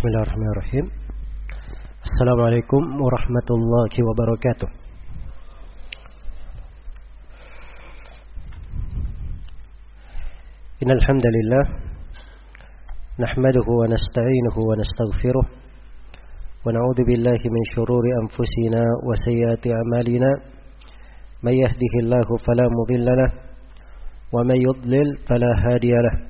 بسم الله الرحمن الرحيم السلام عليكم ورحمة الله وبركاته إن الحمد لله نحمده ونستعينه ونستغفره ونعوذ بالله من شرور أنفسنا وسيئات أعمالنا من يهده الله فلا مضل له ومن يضلل فلا هادي له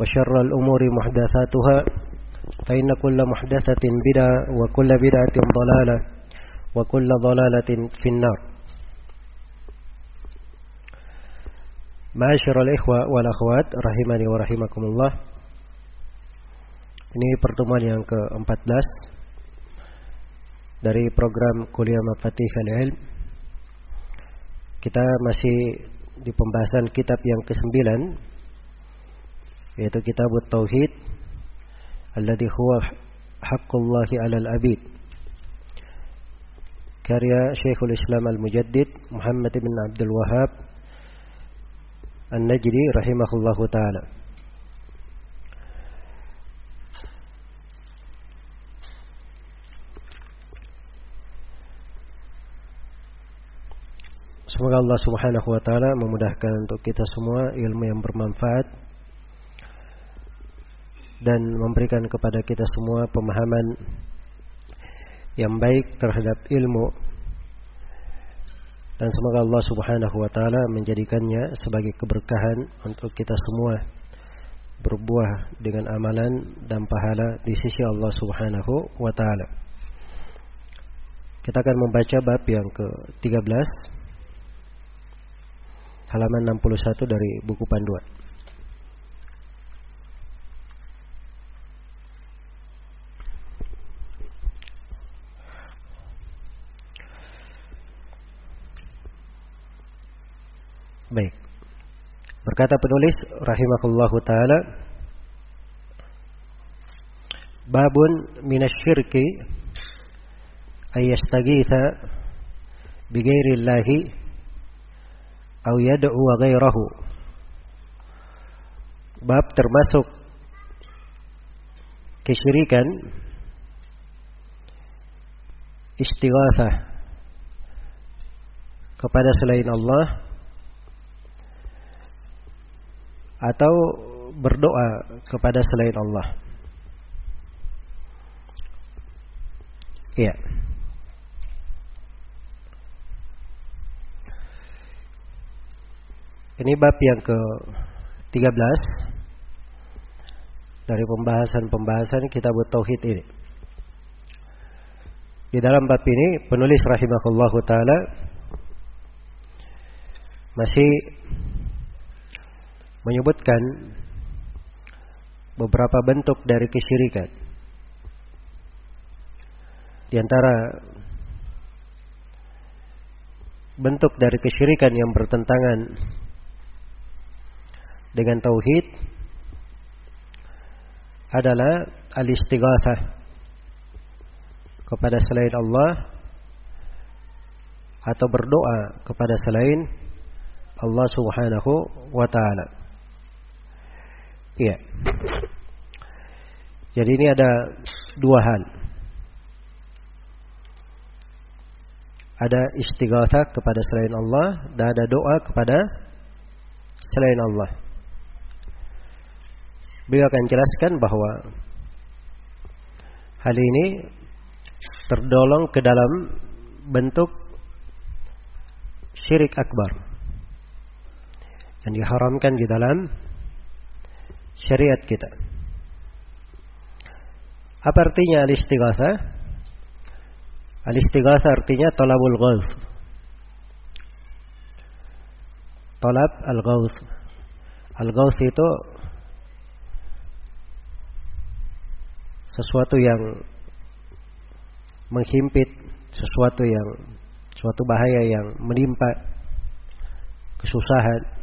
وشر الأمور محدثاتها فإن كل محدثة بدعة وكل بدعة ضلالة وكل ضلالة في النار معاشر الإخوة والأخوات رحمني ورحمكم الله Ini pertemuan yang ke-14 dari program Kuliah Mafatih Al-Ilm. Kita masih di pembahasan kitab yang ke-9 yaitu kitab Tauhid alladhi huwa haqqullahi 'alal abid. Karya Syekhul Islam Al-Mujaddid Muhammad bin Abdul Wahhab An-Najdi rahimahullahu taala. Semoga Allah Subhanahu wa taala memudahkan untuk kita semua ilmu yang bermanfaat dan memberikan kepada kita semua pemahaman yang baik terhadap ilmu dan semoga Allah Subhanahu wa taala menjadikannya sebagai keberkahan untuk kita semua berbuah dengan amalan dan pahala di sisi Allah Subhanahu wa taala. Kita akan membaca bab yang ke-13 halaman 61 dari buku panduan. Baik. Berkata penulis rahimahullahu taala Babun minasyirki ayyastaghitha bighairillahi aw yad'u ghairahu. Bab termasuk kesyirikan istighatsah kepada selain Allah atau berdoa kepada selain Allah. Iya. Ini bab yang ke-13 dari pembahasan-pembahasan kitab tauhid ini. Di dalam bab ini penulis rahimahullahu taala masih menyebutkan beberapa bentuk dari kesyirikan. Di antara bentuk dari kesyirikan yang bertentangan dengan tauhid adalah al-istighatsah kepada selain Allah atau berdoa kepada selain Allah Subhanahu wa taala. Iya. Jadi ini ada dua hal. Ada istighatsah kepada selain Allah dan ada doa kepada selain Allah. Beliau akan jelaskan bahwa hal ini terdolong ke dalam bentuk syirik akbar yang diharamkan di dalam syariat kita. Apa artinya al-istighatha? Al-istighatha artinya talabul ghauth. Talab al-ghauth. Al-ghauth itu sesuatu yang menghimpit, sesuatu yang suatu bahaya yang menimpa kesusahan.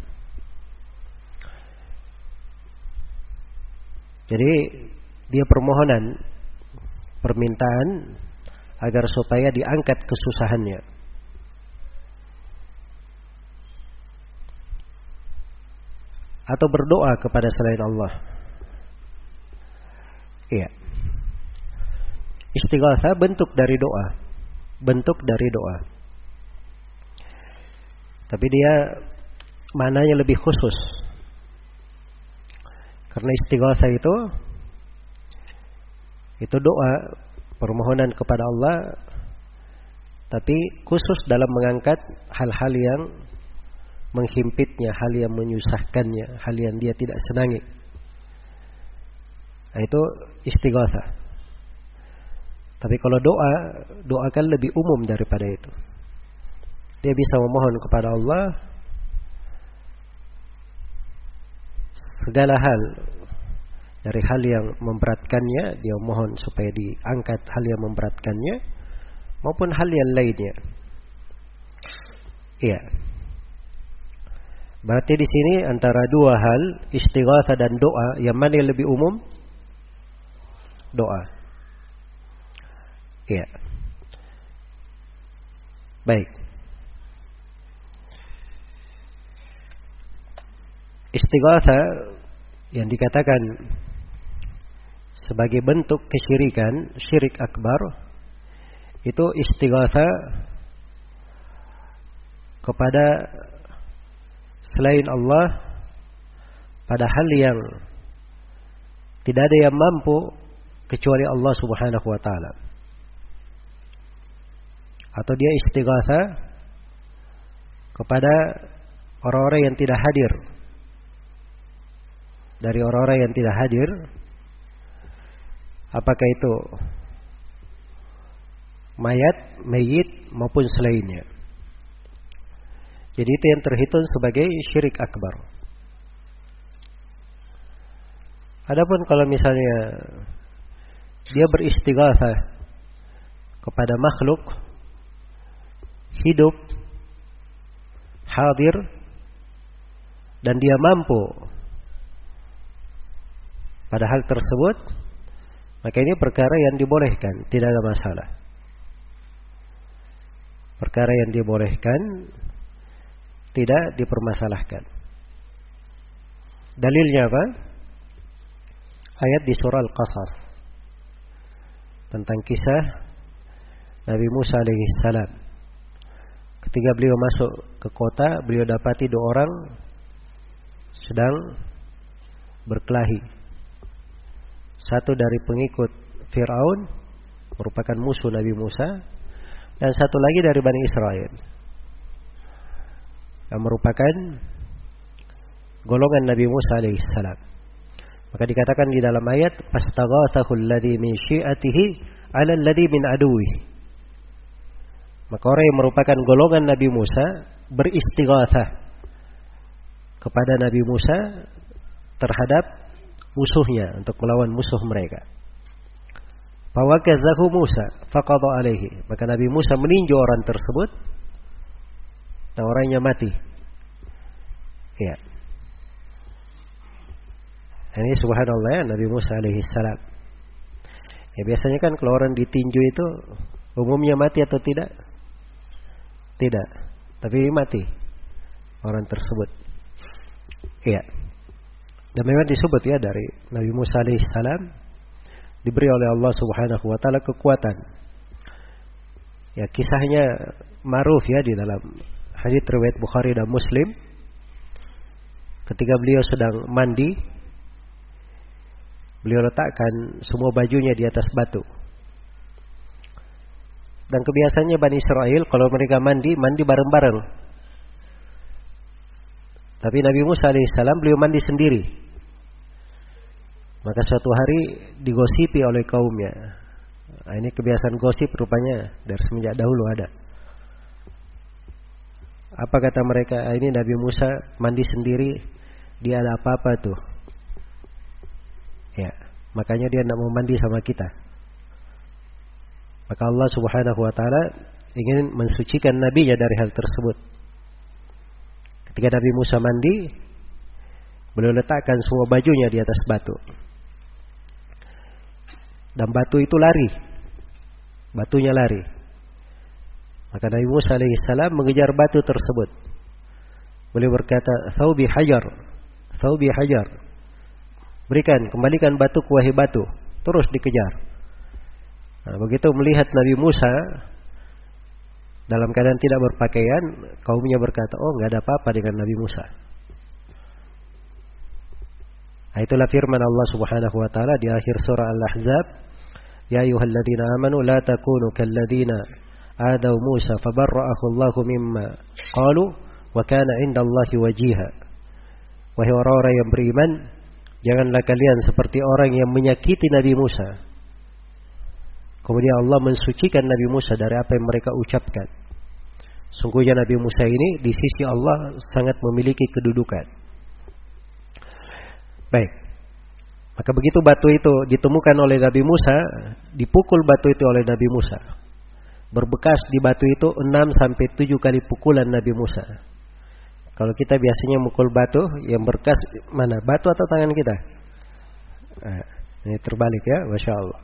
Jadi dia permohonan permintaan agar supaya diangkat kesusahannya. Atau berdoa kepada selain Allah. Iya. Istighatha bentuk dari doa. Bentuk dari doa. Tapi dia mananya lebih khusus. Karena istighatha itu itu doa permohonan kepada Allah tapi khusus dalam mengangkat hal-hal yang menghimpitnya, hal yang menyusahkannya, hal yang dia tidak senangi. Nah, itu istighatha. Tapi kalau doa, doa kan lebih umum daripada itu. Dia bisa memohon kepada Allah segala hal dari hal yang memberatkannya dia mohon supaya diangkat hal yang memberatkannya maupun hal yang lainnya. Iya. Berarti di sini antara dua hal istighatha dan doa yang mana yang lebih umum? Doa. Iya. Baik. Istighatha yang dikatakan sebagai bentuk kesyirikan, syirik akbar, itu istighatha kepada selain Allah pada hal yang tidak ada yang mampu kecuali Allah Subhanahu wa taala. Atau dia istighatha kepada orang-orang yang tidak hadir. Dari orang-orang yang tidak hadir Apakah itu mayat, mayit maupun selainnya. Jadi itu yang terhitung sebagai syirik akbar. Adapun kalau misalnya dia beristighatsah kepada makhluk hidup hadir dan dia mampu pada hal tersebut maka ini perkara yang dibolehkan, tidak ada masalah. Perkara yang dibolehkan tidak dipermasalahkan. Dalilnya apa? Ayat di surah Al-Qasas tentang kisah Nabi Musa alaihi salam. Ketika beliau masuk ke kota, beliau dapati dua orang sedang berkelahi satu dari pengikut Fir'aun merupakan musuh Nabi Musa dan satu lagi dari Bani Israel yang merupakan golongan Nabi Musa alaihissalam. Maka dikatakan di dalam ayat fastaghathahu alladhi min syi'atihi 'ala alladhi min. Maka orang yang merupakan golongan Nabi Musa beristighatsah kepada Nabi Musa terhadap musuhnya untuk melawan musuh mereka. Fawakazahu Musa faqadha alaihi. Maka Nabi Musa meninjau orang tersebut dan orangnya mati. Ya. Ini subhanallah ya Nabi Musa alaihi salam. Ya biasanya kan kalau orang ditinju itu umumnya mati atau tidak? Tidak. Tapi mati orang tersebut. Iya. Dan memang disebut ya dari Nabi Musa alaihissalam diberi oleh Allah Subhanahu wa taala kekuatan. Ya kisahnya maruf ya di dalam hadis riwayat Bukhari dan Muslim. Ketika beliau sedang mandi, beliau letakkan semua bajunya di atas batu. Dan kebiasaannya Bani Israel kalau mereka mandi, mandi bareng-bareng. Tapi Nabi Musa alaihissalam beliau mandi sendiri. Maka suatu hari digosipi oleh kaumnya. Nah, ini kebiasaan gosip rupanya dari semenjak dahulu ada. Apa kata mereka? Ah, ini Nabi Musa mandi sendiri, dia ada apa-apa tuh. Ya, makanya dia tidak mau mandi sama kita. Maka Allah Subhanahu wa taala ingin mensucikan nabinya dari hal tersebut. Ketika Nabi Musa mandi, beliau letakkan semua bajunya di atas batu. Dan batu itu lari. Batunya lari. Maka Nabi Musa alaihissalam mengejar batu tersebut. Beliau berkata, "Thaubi hajar, thaubi hajar." Berikan, kembalikan batu wahai batu. Terus dikejar. Nah, begitu melihat Nabi Musa dalam keadaan tidak berpakaian, kaumnya berkata, "Oh, nggak ada apa-apa dengan Nabi Musa." Nah, itulah firman Allah Subhanahu wa taala di akhir surah Al-Ahzab, "Ya ayyuhalladzina amanu la takunu kalladzina adaw Musa fabarra'ahu Allahu mimma qalu wa kana 'indallahi wajiha." Wahai orang-orang yang beriman, janganlah kalian seperti orang yang menyakiti Nabi Musa Kemudian Allah mensucikan Nabi Musa dari apa yang mereka ucapkan. Sungguhnya Nabi Musa ini di sisi Allah sangat memiliki kedudukan. Baik. Maka begitu batu itu ditemukan oleh Nabi Musa, dipukul batu itu oleh Nabi Musa. Berbekas di batu itu 6 sampai 7 kali pukulan Nabi Musa. Kalau kita biasanya mukul batu, yang berkas mana? Batu atau tangan kita? Nah, ini terbalik ya, Masya Allah.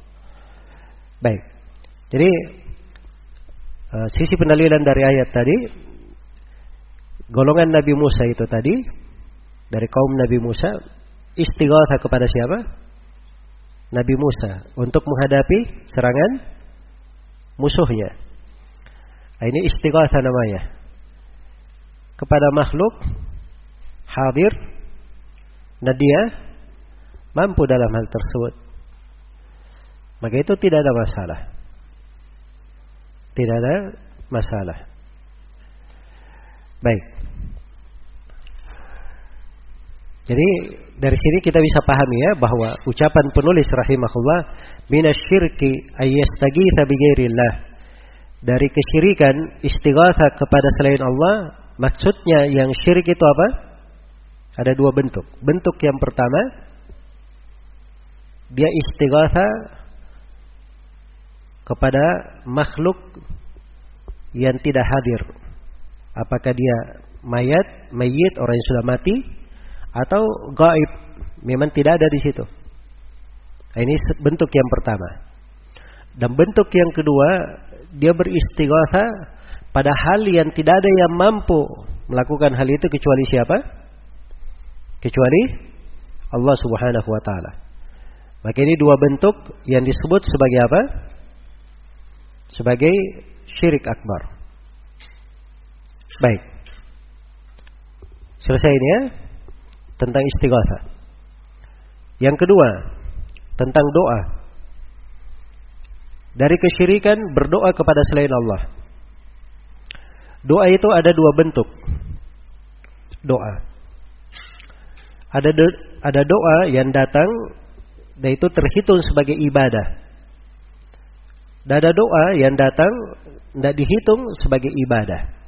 Baik. Jadi uh, sisi pendalilan dari ayat tadi golongan Nabi Musa itu tadi dari kaum Nabi Musa istighatsah kepada siapa? Nabi Musa untuk menghadapi serangan musuhnya. Nah, ini istighatsah namanya. Kepada makhluk hadir dan dia mampu dalam hal tersebut. Maka itu tidak ada masalah. Tidak ada masalah. Baik. Jadi dari sini kita bisa pahami ya bahwa ucapan penulis rahimahullah minasyirki ayyastagitha bighairillah. Dari kesyirikan istighatha kepada selain Allah, maksudnya yang syirik itu apa? Ada dua bentuk. Bentuk yang pertama dia istighatha kepada makhluk yang tidak hadir. Apakah dia mayat, mayit, orang yang sudah mati, atau gaib, memang tidak ada di situ. Ini bentuk yang pertama. Dan bentuk yang kedua, dia beristighatha pada hal yang tidak ada yang mampu melakukan hal itu kecuali siapa? Kecuali Allah Subhanahu wa taala. Maka ini dua bentuk yang disebut sebagai apa? sebagai syirik akbar. Baik. Selesai ini ya tentang istighatha. Yang kedua, tentang doa. Dari kesyirikan berdoa kepada selain Allah. Doa itu ada dua bentuk. Doa. Ada do, ada doa yang datang dan itu terhitung sebagai ibadah. Dan ada doa yang datang tidak dihitung sebagai ibadah.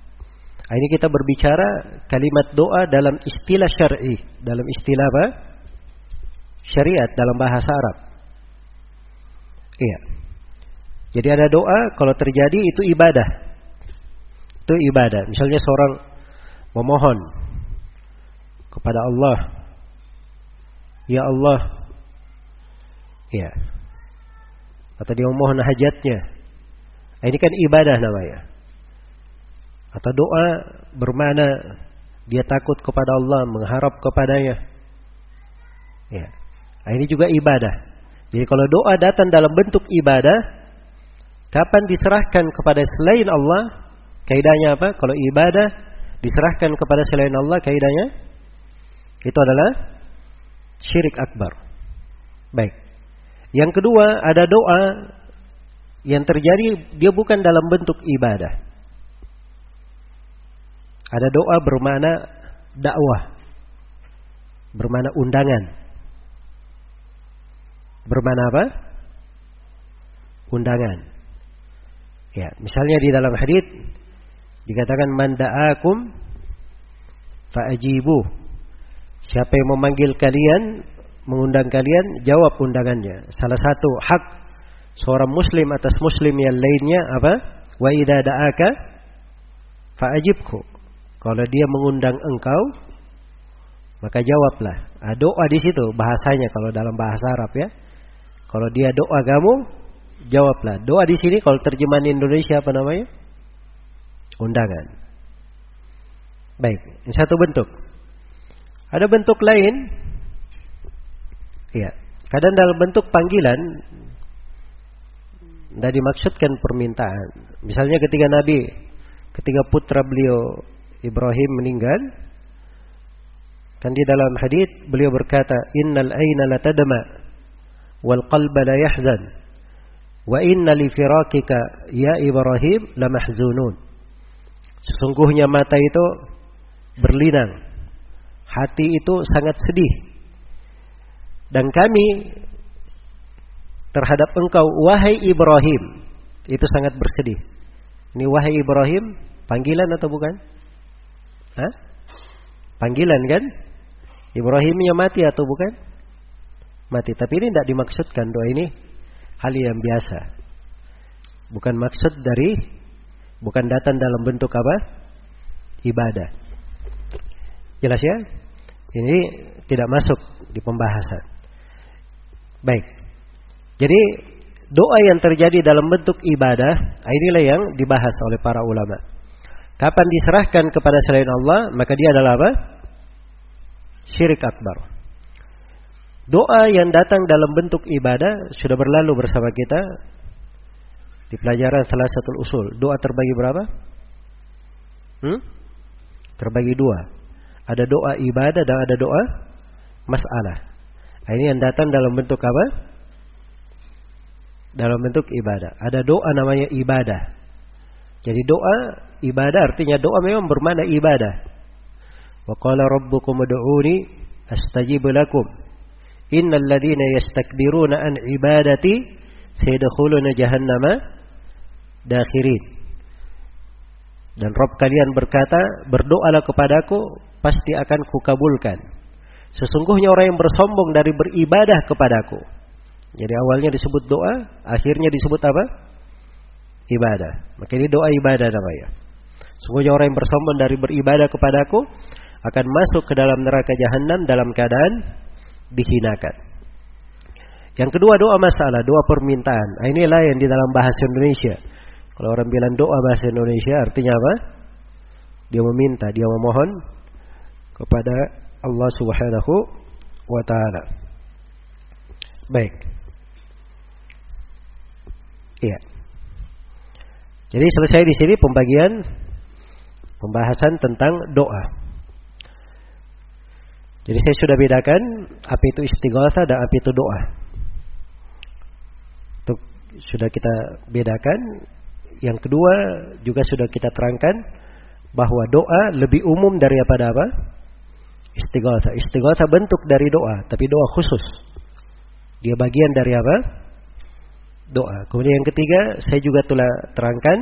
Ini kita berbicara kalimat doa dalam istilah syar'i, dalam istilah apa? Syariat dalam bahasa Arab. Iya. Jadi ada doa kalau terjadi itu ibadah. Itu ibadah. Misalnya seorang memohon kepada Allah, ya Allah, ya atau dia memohon hajatnya. Ini kan ibadah namanya. Atau doa bermana dia takut kepada Allah, mengharap kepadanya. Ya. Nah, ini juga ibadah. Jadi kalau doa datang dalam bentuk ibadah, kapan diserahkan kepada selain Allah, kaidahnya apa? Kalau ibadah diserahkan kepada selain Allah, kaidahnya itu adalah syirik akbar. Baik. Yang kedua ada doa yang terjadi dia bukan dalam bentuk ibadah. Ada doa bermakna dakwah. Bermakna undangan. Bermakna apa? Undangan. Ya, misalnya di dalam hadis dikatakan manda'akum fa'ajibu. Siapa yang memanggil kalian, mengundang kalian, jawab undangannya. Salah satu hak seorang muslim atas muslim yang lainnya apa? Wa idza da'aka fa'ajibku. Kalau dia mengundang engkau, maka jawablah. Nah, doa di situ bahasanya kalau dalam bahasa Arab ya. Kalau dia doa kamu, jawablah. Doa di sini kalau terjemahan Indonesia apa namanya? Undangan. Baik, ini satu bentuk. Ada bentuk lain. Ya, kadang dalam bentuk panggilan tidak dimaksudkan permintaan. Misalnya ketika Nabi, ketika putra beliau Ibrahim meninggal, kan di dalam hadis beliau berkata, "Innal aina la tadma wal qalba la yahzan wa inna li firakika ya Ibrahim la mahzunun." Sesungguhnya mata itu berlinang. Hati itu sangat sedih. Dan kami terhadap engkau wahai Ibrahim itu sangat bersedih. Ini wahai Ibrahim panggilan atau bukan? Hah? Panggilan kan? Ibrahimnya mati atau bukan? Mati. Tapi ini tidak dimaksudkan doa ini hal yang biasa. Bukan maksud dari bukan datang dalam bentuk apa? Ibadah. Jelas ya? Ini tidak masuk di pembahasan. Baik. Jadi doa yang terjadi dalam bentuk ibadah inilah yang dibahas oleh para ulama. Kapan diserahkan kepada selain Allah, maka dia adalah apa? Syirik akbar. Doa yang datang dalam bentuk ibadah sudah berlalu bersama kita di pelajaran salah satu usul. Doa terbagi berapa? Hmm? Terbagi dua. Ada doa ibadah dan ada doa masalah. Nah, ini yang datang dalam bentuk apa? dalam bentuk ibadah. Ada doa namanya ibadah. Jadi doa ibadah artinya doa memang bermakna ibadah. Wa qala rabbukum ud'uni astajib lakum. Innal ladzina yastakbiruna an ibadati sayadkhuluna jahannama dakhirin. Dan Rob kalian berkata, berdoalah kepadaku, pasti akan kukabulkan. Sesungguhnya orang yang bersombong dari beribadah kepadaku, jadi awalnya disebut doa, akhirnya disebut apa? Ibadah. Maka ini doa ibadah namanya. Sungguhnya orang yang bersombong dari beribadah kepadaku akan masuk ke dalam neraka jahanam dalam keadaan dihinakan. Yang kedua doa masalah, doa permintaan. Nah, inilah yang di dalam bahasa Indonesia. Kalau orang bilang doa bahasa Indonesia artinya apa? Dia meminta, dia memohon kepada Allah Subhanahu wa taala. Baik. Iya. Jadi selesai di sini pembagian pembahasan tentang doa. Jadi saya sudah bedakan apa itu istighatha dan apa itu doa. Itu sudah kita bedakan. Yang kedua juga sudah kita terangkan bahwa doa lebih umum daripada apa? Istighatha. Istighatha bentuk dari doa, tapi doa khusus. Dia bagian dari apa? doa. Kemudian yang ketiga, saya juga telah terangkan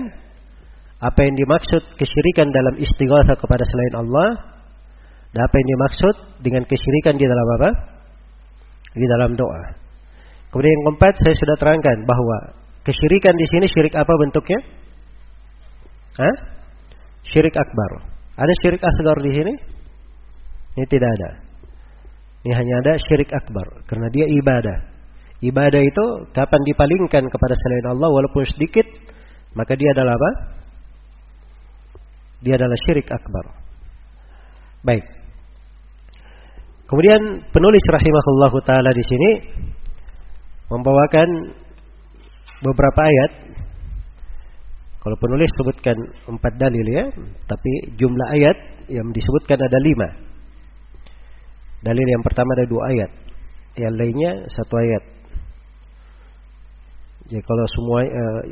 apa yang dimaksud kesyirikan dalam istighatsah kepada selain Allah dan apa yang dimaksud dengan kesyirikan di dalam apa? Di dalam doa. Kemudian yang keempat, saya sudah terangkan bahwa kesyirikan di sini syirik apa bentuknya? Hah? Syirik akbar. Ada syirik asgar di sini? Ini tidak ada. Ini hanya ada syirik akbar karena dia ibadah. Ibadah itu kapan dipalingkan kepada selain Allah walaupun sedikit, maka dia adalah apa? Dia adalah syirik akbar. Baik. Kemudian penulis rahimahullahu taala di sini membawakan beberapa ayat. Kalau penulis sebutkan empat dalil ya, tapi jumlah ayat yang disebutkan ada lima. Dalil yang pertama ada dua ayat, yang lainnya satu ayat. Ya kalau semua uh,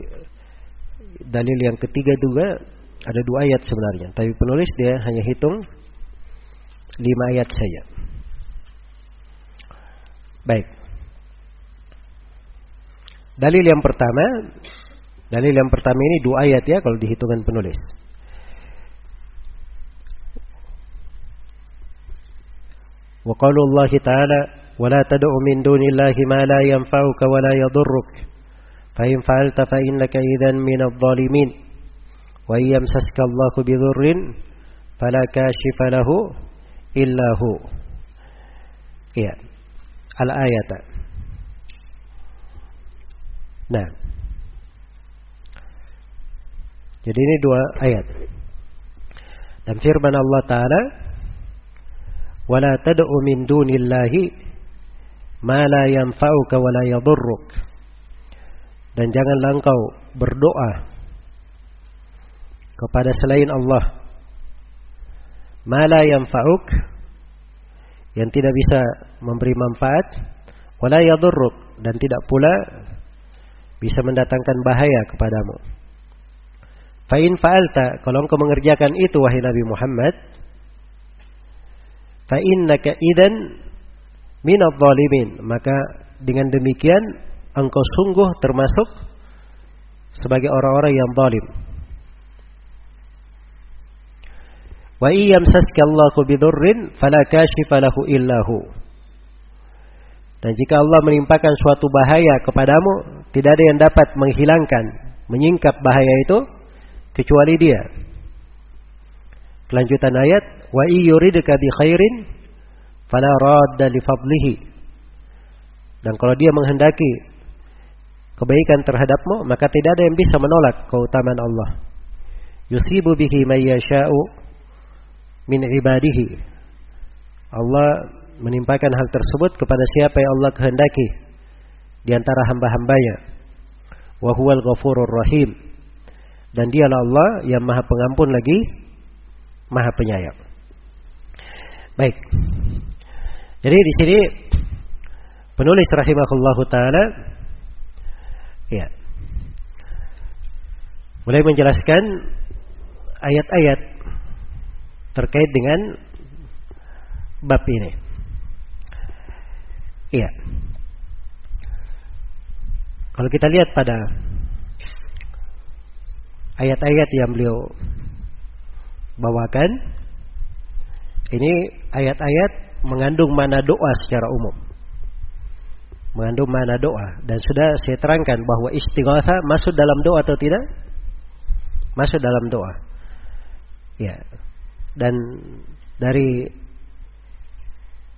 dalil yang ketiga juga ada dua ayat sebenarnya, tapi penulis dia hanya hitung lima ayat saja. Baik. Dalil yang pertama, dalil yang pertama ini dua ayat ya kalau dihitungan penulis. Wa qaulullah ta'ala wa la tad'u min dunillahi ma la yanfa'uka wa la yadurruk fa in fa'alta fa innaka idzan min adh-dhalimin wa yamsaska Allahu bidhurrin fala kashifa lahu illa hu. Iya. Al-ayata. Nah. Jadi ini dua ayat. Dan firman Allah Ta'ala ولا تدع من دون الله ما لا ينفعك ولا يضرك dan janganlah engkau berdoa kepada selain Allah. Ma la yanfa'uk yang tidak bisa memberi manfaat wala yadurruk dan tidak pula bisa mendatangkan bahaya kepadamu. Fa in fa'alta kalau engkau mengerjakan itu wahai Nabi Muhammad fa innaka idan minadh zalimin maka dengan demikian engkau sungguh termasuk sebagai orang-orang yang zalim wa iyamsaska Allahu bidurrin fala kashifa lahu illahu dan jika Allah menimpakan suatu bahaya kepadamu tidak ada yang dapat menghilangkan menyingkap bahaya itu kecuali dia Kelanjutan ayat, wa yuridka bi khairin fala radda li fadlihi. Dan kalau dia menghendaki kebaikan terhadapmu, maka tidak ada yang bisa menolak keutamaan Allah. Yusibu bihi may yasha'u min ibadihi. Allah menimpakan hal tersebut kepada siapa yang Allah kehendaki di antara hamba-hambanya. Wa huwal ghafurur rahim. Dan dialah Allah yang Maha Pengampun lagi Maha Penyayang. Baik. Jadi di sini penulis rahimahullahu taala ya mulai menjelaskan ayat-ayat terkait dengan bab ini. Iya. Kalau kita lihat pada ayat-ayat yang beliau bawakan ini ayat-ayat mengandung mana doa secara umum. Mengandung mana doa dan sudah saya terangkan bahwa istighatha masuk dalam doa atau tidak? Masuk dalam doa. Ya. Dan dari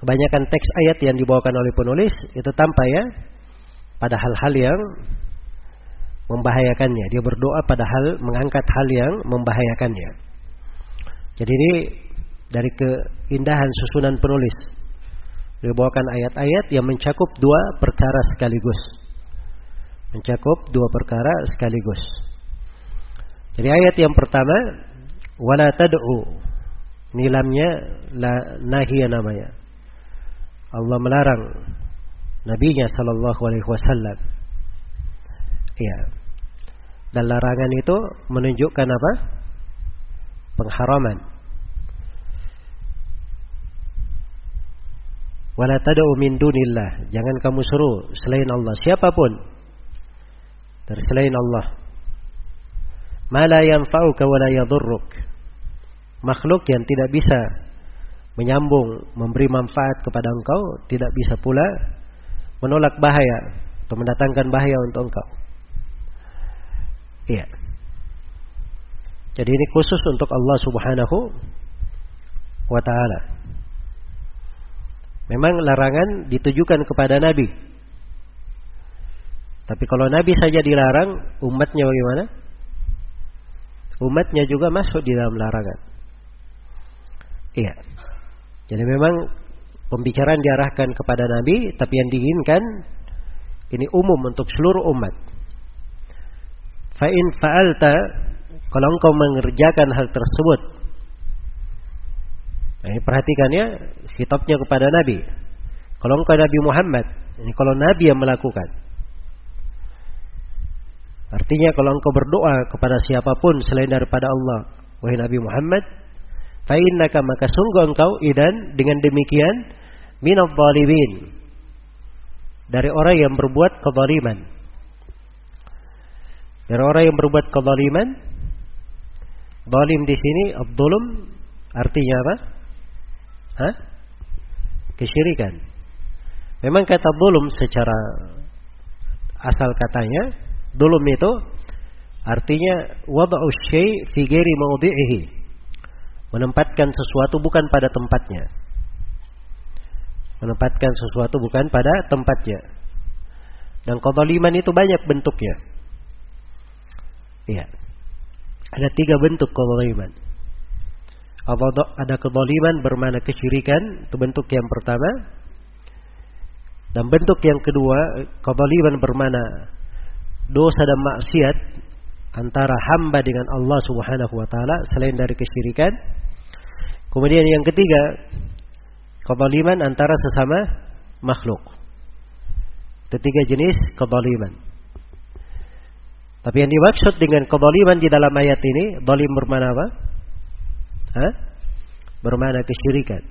kebanyakan teks ayat yang dibawakan oleh penulis itu tampak ya pada hal-hal yang membahayakannya. Dia berdoa pada hal mengangkat hal yang membahayakannya. Jadi ini dari keindahan susunan penulis. Dibawakan ayat-ayat yang mencakup dua perkara sekaligus. Mencakup dua perkara sekaligus. Jadi ayat yang pertama wala tad'u nilamnya la nahiya namanya. Allah melarang nabinya sallallahu alaihi wasallam. Iya. Dan larangan itu menunjukkan apa? pengharaman. Wala tad'u min dunillah. Jangan kamu seru selain Allah siapa pun dari selain Allah. Ma la yanfa'uka wa la yadhurruk. Makhluk yang tidak bisa menyambung, memberi manfaat kepada engkau, tidak bisa pula menolak bahaya atau mendatangkan bahaya untuk engkau. Iya. Jadi ini khusus untuk Allah Subhanahu wa taala. Memang larangan ditujukan kepada nabi. Tapi kalau nabi saja dilarang, umatnya bagaimana? Umatnya juga masuk di dalam larangan. Iya. Jadi memang pembicaraan diarahkan kepada nabi, tapi yang diinginkan ini umum untuk seluruh umat. Fa in fa'alta kalau engkau mengerjakan hal tersebut. Nah, ini perhatikannya kitabnya kepada Nabi. Kalau engkau Nabi Muhammad, ini kalau Nabi yang melakukan. Artinya kalau engkau berdoa kepada siapa pun selain daripada Allah, wahai Nabi Muhammad, fa innaka maka sungguh engkau idan dengan demikian dhalimin. Dari orang yang berbuat kezaliman. Dari orang yang berbuat kezaliman, zalim di sini abdulum artinya apa? Hah? Kesyirikan. Memang kata zulum secara asal katanya, zulum itu artinya wada'u syai' fi ghairi. Menempatkan sesuatu bukan pada tempatnya. Menempatkan sesuatu bukan pada tempatnya. Dan kezaliman itu banyak bentuknya. Iya. Ada tiga bentuk kezaliman. Ada kezaliman bermana kesyirikan, itu bentuk yang pertama. Dan bentuk yang kedua, kezaliman bermana dosa dan maksiat antara hamba dengan Allah Subhanahu wa taala selain dari kesyirikan. Kemudian yang ketiga, kezaliman antara sesama makhluk. Ketiga jenis kezaliman. Tapi yang dimaksud dengan kezaliman di dalam ayat ini, zalim bermana apa? Hah? Bermana kesyirikan.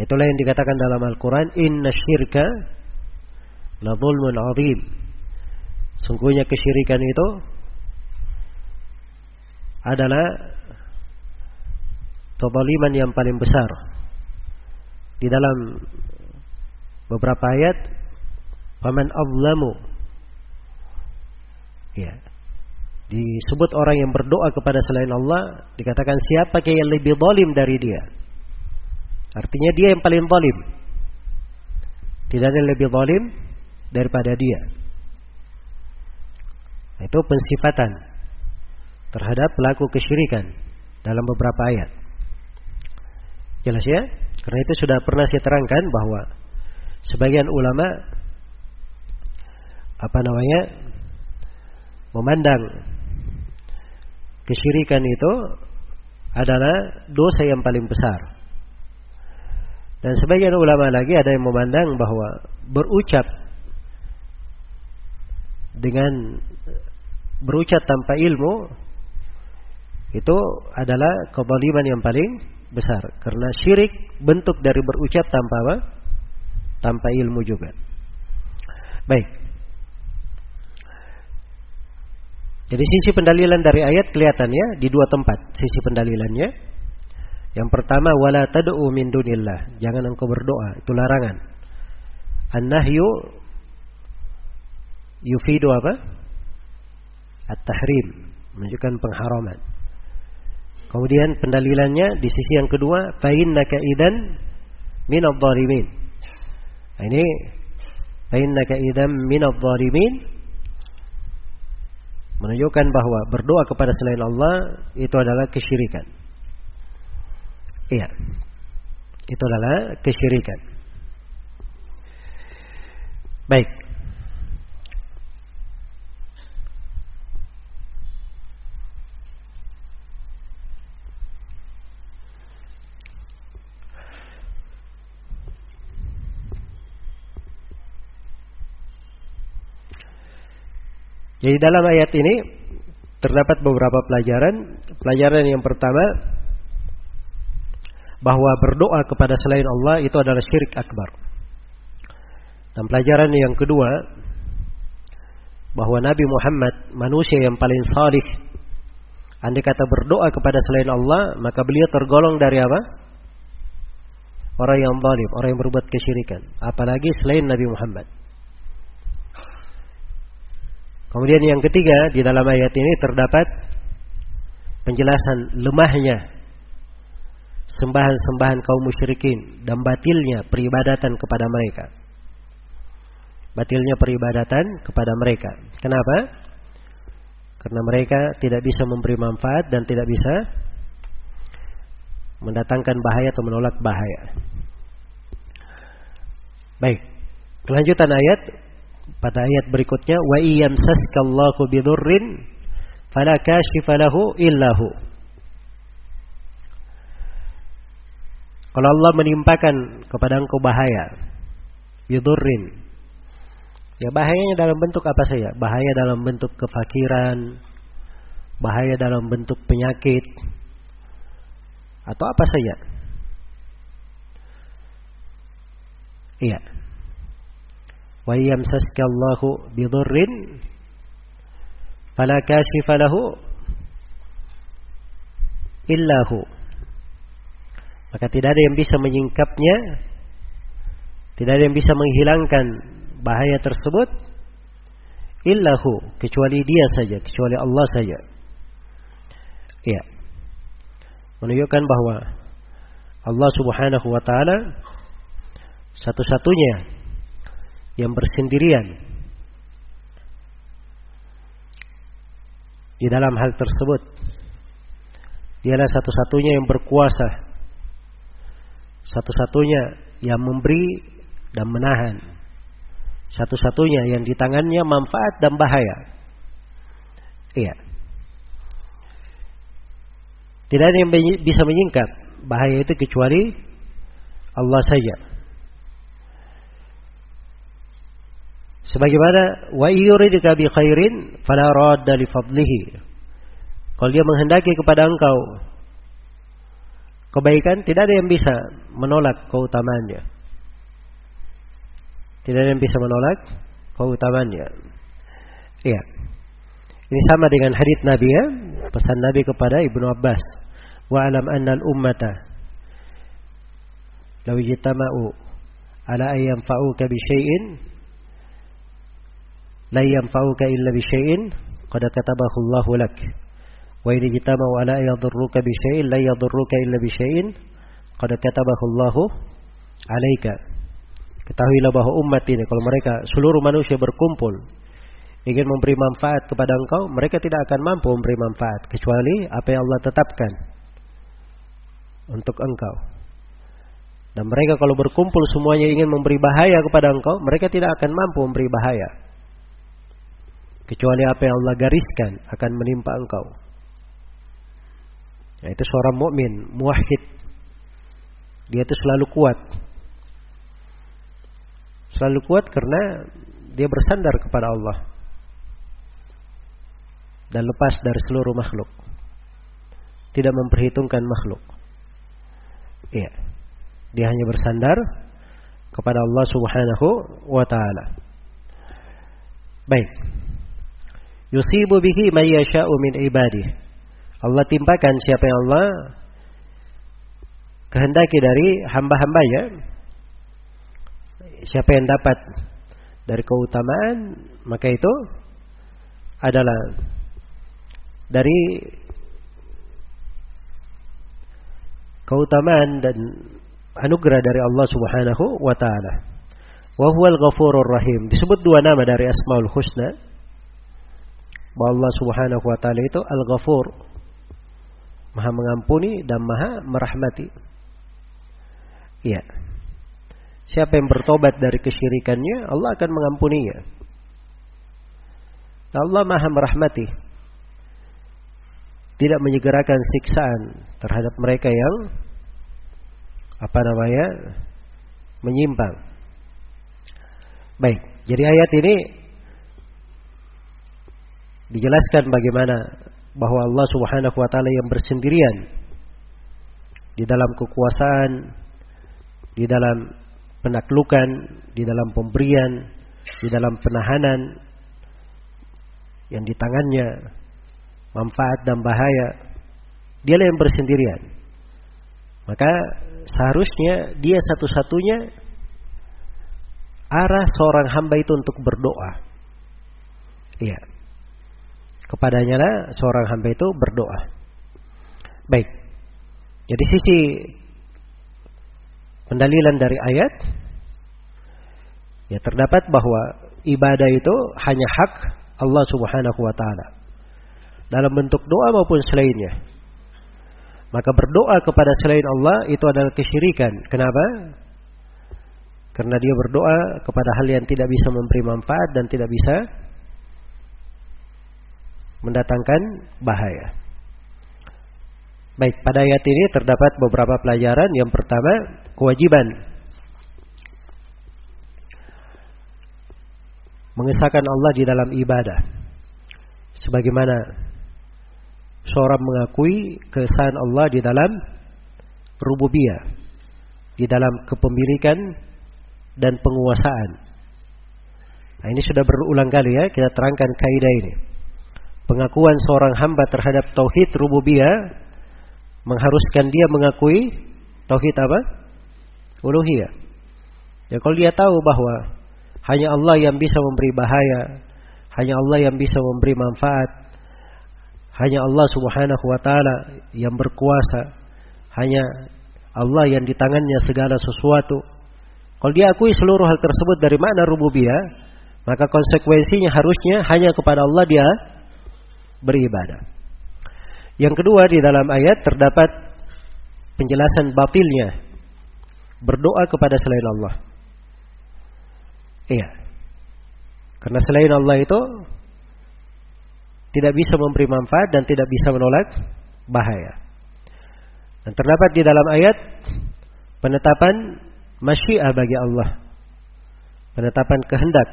Itulah yang dikatakan dalam Al-Quran Inna syirka La zulmun azim Sungguhnya kesyirikan itu Adalah Kezaliman yang paling besar Di dalam Beberapa ayat Faman azlamu Ya Disebut orang yang berdoa kepada selain Allah Dikatakan siapa yang lebih zalim dari dia Artinya dia yang paling zalim. Tidak ada yang lebih zalim daripada dia. Itu pensifatan terhadap pelaku kesyirikan dalam beberapa ayat. Jelas ya? Karena itu sudah pernah saya terangkan bahwa sebagian ulama apa namanya memandang kesyirikan itu adalah dosa yang paling besar. Dan sebagian ulama lagi ada yang memandang bahwa berucap dengan berucap tanpa ilmu itu adalah kezaliman yang paling besar karena syirik bentuk dari berucap tanpa apa? tanpa ilmu juga. Baik. Jadi sisi pendalilan dari ayat kelihatan ya di dua tempat sisi pendalilannya. Yang pertama wala tad'u min dunillah. Jangan engkau berdoa, itu larangan. An-nahyu yufidu apa? At-tahrim, menunjukkan pengharaman. Kemudian pendalilannya di sisi yang kedua, fa innaka idan min adh-dhalimin. Nah, ini fa innaka idan min adh-dhalimin menunjukkan bahwa berdoa kepada selain Allah itu adalah kesyirikan. Iya. Itu adalah kesyirikan. Baik. Jadi dalam ayat ini terdapat beberapa pelajaran. Pelajaran yang pertama bahwa berdoa kepada selain Allah itu adalah syirik akbar. Dan pelajaran yang kedua bahwa Nabi Muhammad manusia yang paling salih andai kata berdoa kepada selain Allah maka beliau tergolong dari apa? Orang yang zalim, orang yang berbuat kesyirikan, apalagi selain Nabi Muhammad. Kemudian yang ketiga di dalam ayat ini terdapat penjelasan lemahnya sembahan-sembahan kaum musyrikin dan batilnya peribadatan kepada mereka. Batilnya peribadatan kepada mereka. Kenapa? Karena mereka tidak bisa memberi manfaat dan tidak bisa mendatangkan bahaya atau menolak bahaya. Baik. Kelanjutan ayat pada ayat berikutnya wa iyamsaskallahu bidurrin fala kashifa lahu illahu Kalau Allah menimpakan kepada engkau bahaya, yudurrin, Ya bahayanya dalam bentuk apa saja? Bahaya dalam bentuk kefakiran, bahaya dalam bentuk penyakit, atau apa saja. Iya. Wa yamsaska Allahu bidurrin fala kashifa lahu illahu. Maka tidak ada yang bisa menyingkapnya, tidak ada yang bisa menghilangkan bahaya tersebut illahu kecuali dia saja, kecuali Allah saja. Iya. Menunjukkan bahwa Allah Subhanahu wa taala satu-satunya yang bersendirian di dalam hal tersebut. Dialah satu-satunya yang berkuasa. Satu-satunya yang memberi dan menahan. Satu-satunya yang di tangannya manfaat dan bahaya. Iya. Tidak ada yang bisa menyingkap bahaya itu kecuali Allah saja. Sebagaimana wa yuridka bi khairin fala radda li fadlihi. Kalau dia menghendaki kepada engkau kebaikan, tidak ada yang bisa menolak keutamaannya. Tidak ada yang bisa menolak keutamaannya. Iya. Ini sama dengan hadits Nabi ya, pesan Nabi kepada Ibnu Abbas. Wa alam anna al-ummata law ijtama'u ala an yanfa'uka bi syai'in la yanfa'uka illa bi syai'in qad katabahu Allah lak. Wa in ijtama'u ala yadurruka bi syai'in la yadurruka illa bi syai'in qad katabahu Allah 'alaika. Ketahuilah bahwa umat ini kalau mereka seluruh manusia berkumpul ingin memberi manfaat kepada engkau, mereka tidak akan mampu memberi manfaat kecuali apa yang Allah tetapkan untuk engkau. Dan mereka kalau berkumpul semuanya ingin memberi bahaya kepada engkau, mereka tidak akan mampu memberi bahaya. Kecuali apa yang Allah gariskan akan menimpa engkau. Yaitu seorang mukmin, muwahhid. Dia itu selalu kuat Selalu kuat karena dia bersandar kepada Allah dan lepas dari seluruh makhluk. Tidak memperhitungkan makhluk. Iya. Dia hanya bersandar kepada Allah Subhanahu wa taala. Baik. Yusibu bihi may yasha'u min ibadih. Allah timpakan siapa yang Allah kehendaki dari hamba-hambanya siapa yang dapat dari keutamaan maka itu adalah dari keutamaan dan anugerah dari Allah Subhanahu wa taala. Wa huwal ghafurur rahim. Disebut dua nama dari Asmaul Husna. Bahwa Allah Subhanahu wa taala itu Al-Ghafur. Maha mengampuni dan Maha merahmati. Iya. Siapa yang bertobat dari kesyirikannya, Allah akan mengampuninya. Allah Maha merahmati. Tidak menyegerakan siksaan terhadap mereka yang apa namanya? menyimpang. Baik, jadi ayat ini dijelaskan bagaimana bahwa Allah Subhanahu wa taala yang bersendirian di dalam kekuasaan, di dalam penaklukan, di dalam pemberian, di dalam penahanan yang di tangannya manfaat dan bahaya dialah yang bersendirian. Maka seharusnya dia satu-satunya arah seorang hamba itu untuk berdoa. Iya kepadanya lah seorang hamba itu berdoa baik jadi sisi pendalilan dari ayat ya terdapat bahwa ibadah itu hanya hak Allah Subhanahu wa taala dalam bentuk doa maupun selainnya. Maka berdoa kepada selain Allah itu adalah kesyirikan. Kenapa? Karena dia berdoa kepada hal yang tidak bisa memberi manfaat dan tidak bisa mendatangkan bahaya. Baik, pada ayat ini terdapat beberapa pelajaran. Yang pertama, kewajiban mengesahkan Allah di dalam ibadah. Sebagaimana seorang mengakui keesaan Allah di dalam rububiyah, di dalam kepemilikan dan penguasaan. Nah, ini sudah berulang kali ya kita terangkan kaidah ini. Pengakuan seorang hamba terhadap tauhid rububiyah mengharuskan dia mengakui tauhid apa? Uluhiyah. Ya kalau dia tahu bahwa hanya Allah yang bisa memberi bahaya, hanya Allah yang bisa memberi manfaat, hanya Allah Subhanahu wa taala yang berkuasa, hanya Allah yang di tangannya segala sesuatu. Kalau dia akui seluruh hal tersebut dari makna rububiyah, maka konsekuensinya harusnya hanya kepada Allah dia beribadah. Yang kedua di dalam ayat terdapat penjelasan batilnya berdoa kepada selain Allah. Iya. Karena selain Allah itu tidak bisa memberi manfaat dan tidak bisa menolak bahaya. Dan terdapat di dalam ayat penetapan masyiah bagi Allah. Penetapan kehendak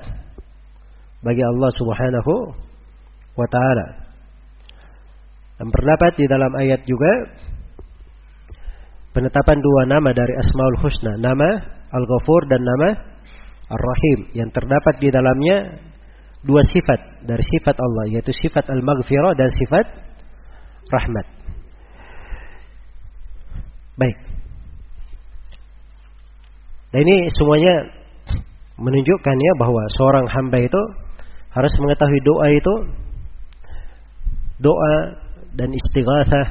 bagi Allah Subhanahu wa taala. Dan terdapat di dalam ayat juga penetapan dua nama dari Asmaul Husna, nama Al-Ghafur dan nama Ar-Rahim yang terdapat di dalamnya dua sifat dari sifat Allah yaitu sifat Al-Maghfirah dan sifat rahmat. Baik. Dan ini semuanya menunjukkan ya bahwa seorang hamba itu harus mengetahui doa itu doa dan istighatsah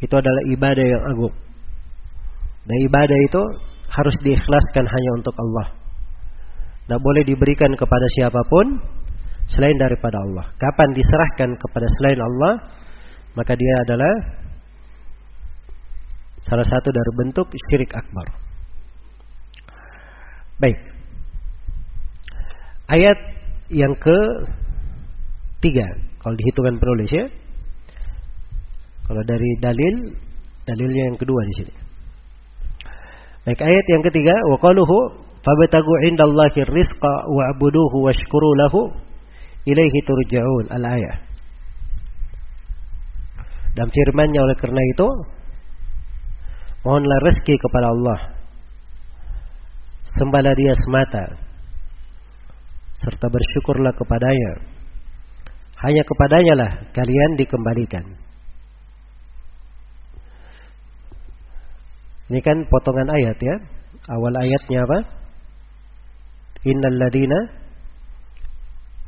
itu adalah ibadah yang agung. Dan ibadah itu harus diikhlaskan hanya untuk Allah. Tidak boleh diberikan kepada siapa pun selain daripada Allah. Kapan diserahkan kepada selain Allah, maka dia adalah salah satu dari bentuk syirik akbar. Baik. Ayat yang ke tiga, kalau dihitungan penulis ya. Kalau dari dalil, dalilnya yang kedua di sini. Baik ayat yang ketiga wa qaluhu fabtagu indallahi rizqa wa'buduhu washkuru lahu ilaihi turja'un al ayah. Dan firmannya oleh karena itu mohonlah rezeki kepada Allah sembahlah dia semata serta bersyukurlah kepadanya hanya kepadanya lah kalian dikembalikan Ini kan potongan ayat ya. Awal ayatnya apa? Innal ladina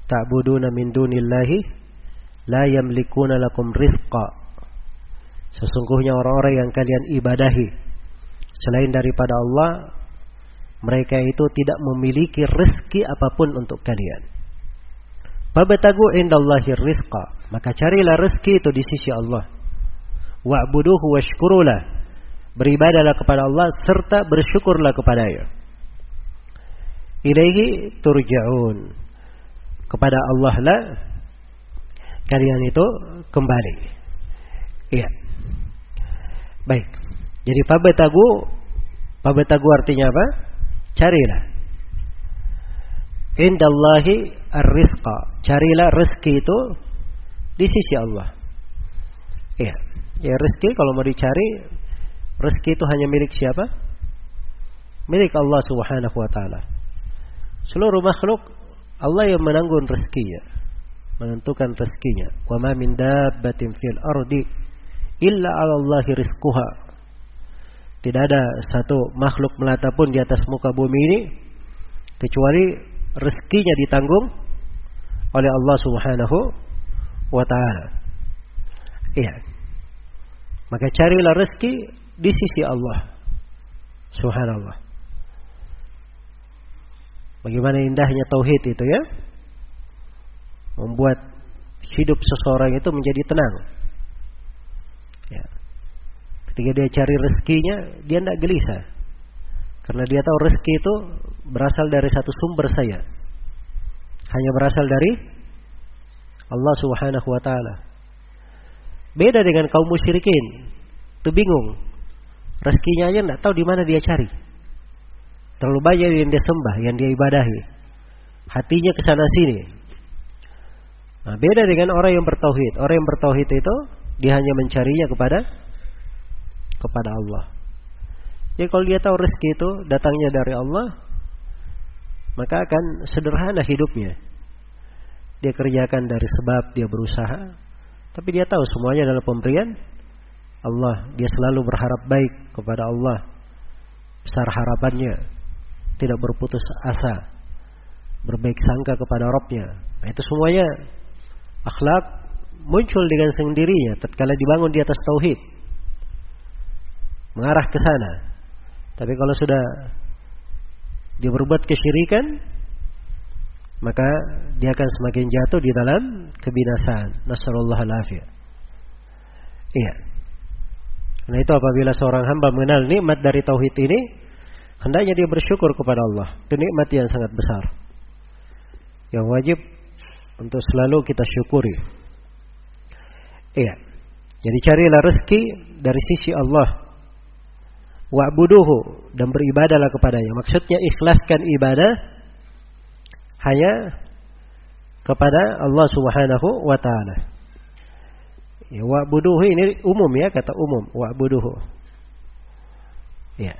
ta'buduna min dunillahi la yamlikuna lakum rizqa. Sesungguhnya orang-orang yang kalian ibadahi selain daripada Allah, mereka itu tidak memiliki rezeki apa pun untuk kalian. Fabtagu indallahi rizqa, maka carilah rezeki itu di sisi Allah. Wa'buduhu washkurulah beribadahlah kepada Allah serta bersyukurlah kepadanya. Ilaihi turja'un. Kepada Allah lah kalian itu kembali. Iya. Baik. Jadi pabetagu pabetagu artinya apa? Carilah. Indallahi ar-rizqa. Carilah rezeki itu di sisi Allah. Iya. Ya rezeki kalau mau dicari Rezeki itu hanya milik siapa? Milik Allah Subhanahu wa taala. Seluruh makhluk Allah yang menanggung rezekinya, menentukan rezekinya. Wa ma min dabbatin fil ardi illa 'ala Allahi rizquha. Tidak ada satu makhluk melata pun di atas muka bumi ini kecuali rezekinya ditanggung oleh Allah Subhanahu wa taala. Iya. Maka carilah rezeki di sisi Allah. Subhanallah. Bagaimana indahnya tauhid itu ya? Membuat hidup seseorang itu menjadi tenang. Ya. Ketika dia cari rezekinya, dia tidak gelisah. Karena dia tahu rezeki itu berasal dari satu sumber saya. Hanya berasal dari Allah Subhanahu wa taala. Beda dengan kaum musyrikin. Itu bingung. Rezekinya aja tidak tahu di mana dia cari. Terlalu banyak yang dia sembah, yang dia ibadahi. Hatinya ke sana sini. Nah, beda dengan orang yang bertauhid. Orang yang bertauhid itu dia hanya mencarinya kepada kepada Allah. Jadi kalau dia tahu rezeki itu datangnya dari Allah, maka akan sederhana hidupnya. Dia kerjakan dari sebab dia berusaha, tapi dia tahu semuanya adalah pemberian Allah. Dia selalu berharap baik kepada Allah. Besar harapannya, tidak berputus asa, berbaik sangka kepada Robnya. Nah, itu semuanya akhlak muncul dengan sendirinya tatkala dibangun di atas tauhid. Mengarah ke sana. Tapi kalau sudah dia berbuat kesyirikan, maka dia akan semakin jatuh di dalam kebinasaan. Nasallallahu alaihi Iya. Karena itu apabila seorang hamba mengenal nikmat dari tauhid ini, hendaknya dia bersyukur kepada Allah. Itu nikmat yang sangat besar. Yang wajib untuk selalu kita syukuri. Iya. Jadi carilah rezeki dari sisi Allah. Wa'buduhu dan beribadalah kepadanya. Maksudnya ikhlaskan ibadah hanya kepada Allah Subhanahu wa taala. Ya, wa'buduhu ini umum ya, kata umum, wa'buduhu. Ya.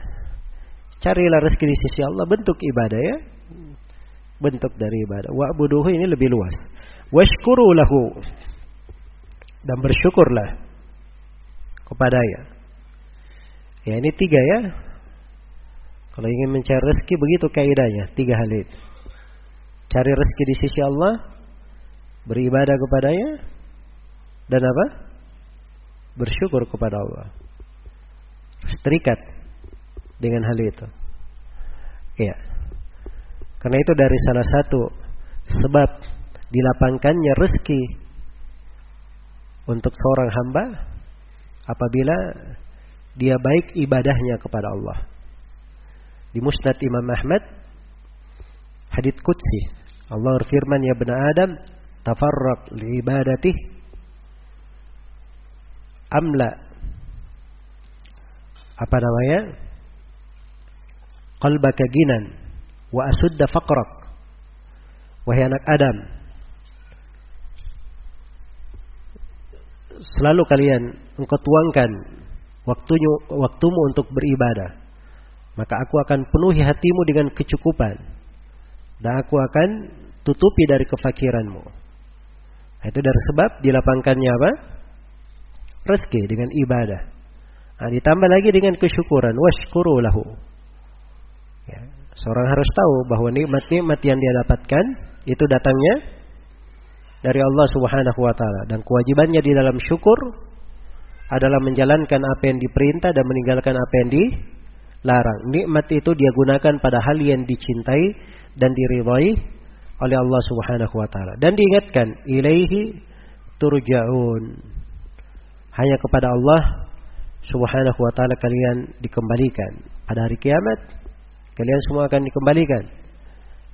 Carilah rezeki di sisi Allah bentuk ibadah ya bentuk dari ibadah. Wa'buduhu ini lebih luas. Washkuru lahu. Dan bersyukurlah kepadanya. Ya ini tiga ya. Kalau ingin mencari rezeki begitu kaidahnya, tiga hal itu. Cari rezeki di sisi Allah, beribadah kepadanya, dan apa? Bersyukur kepada Allah. Terikat dengan hal itu. Ya. Karena itu dari salah satu sebab dilapangkannya rezeki untuk seorang hamba apabila dia baik ibadahnya kepada Allah. Di Musnad Imam Ahmad hadits qudsi Allah berfirman ya bani Adam tafarraq li ibadati amla. Apa namanya? Qalbaka ginan wa asudda faqrak. Wahai anak Adam. Selalu kalian engkau tuangkan waktunya waktumu untuk beribadah. Maka aku akan penuhi hatimu dengan kecukupan. Dan aku akan tutupi dari kefakiranmu. Itu dari sebab dilapangkannya apa rezeki dengan ibadah nah, ditambah lagi dengan kesyukuran washkuru lahu ya, Seorang harus tahu bahwa nikmat-nikmat yang dia dapatkan itu datangnya dari Allah Subhanahu wa taala dan kewajibannya di dalam syukur adalah menjalankan apa yang diperintah dan meninggalkan apa yang dilarang. Nikmat itu dia gunakan pada hal yang dicintai dan diridhai oleh Allah Subhanahu wa taala. Dan diingatkan, ilaihi turja'un. Hanya kepada Allah Subhanahu wa taala kalian dikembalikan pada hari kiamat Kalian semua akan dikembalikan.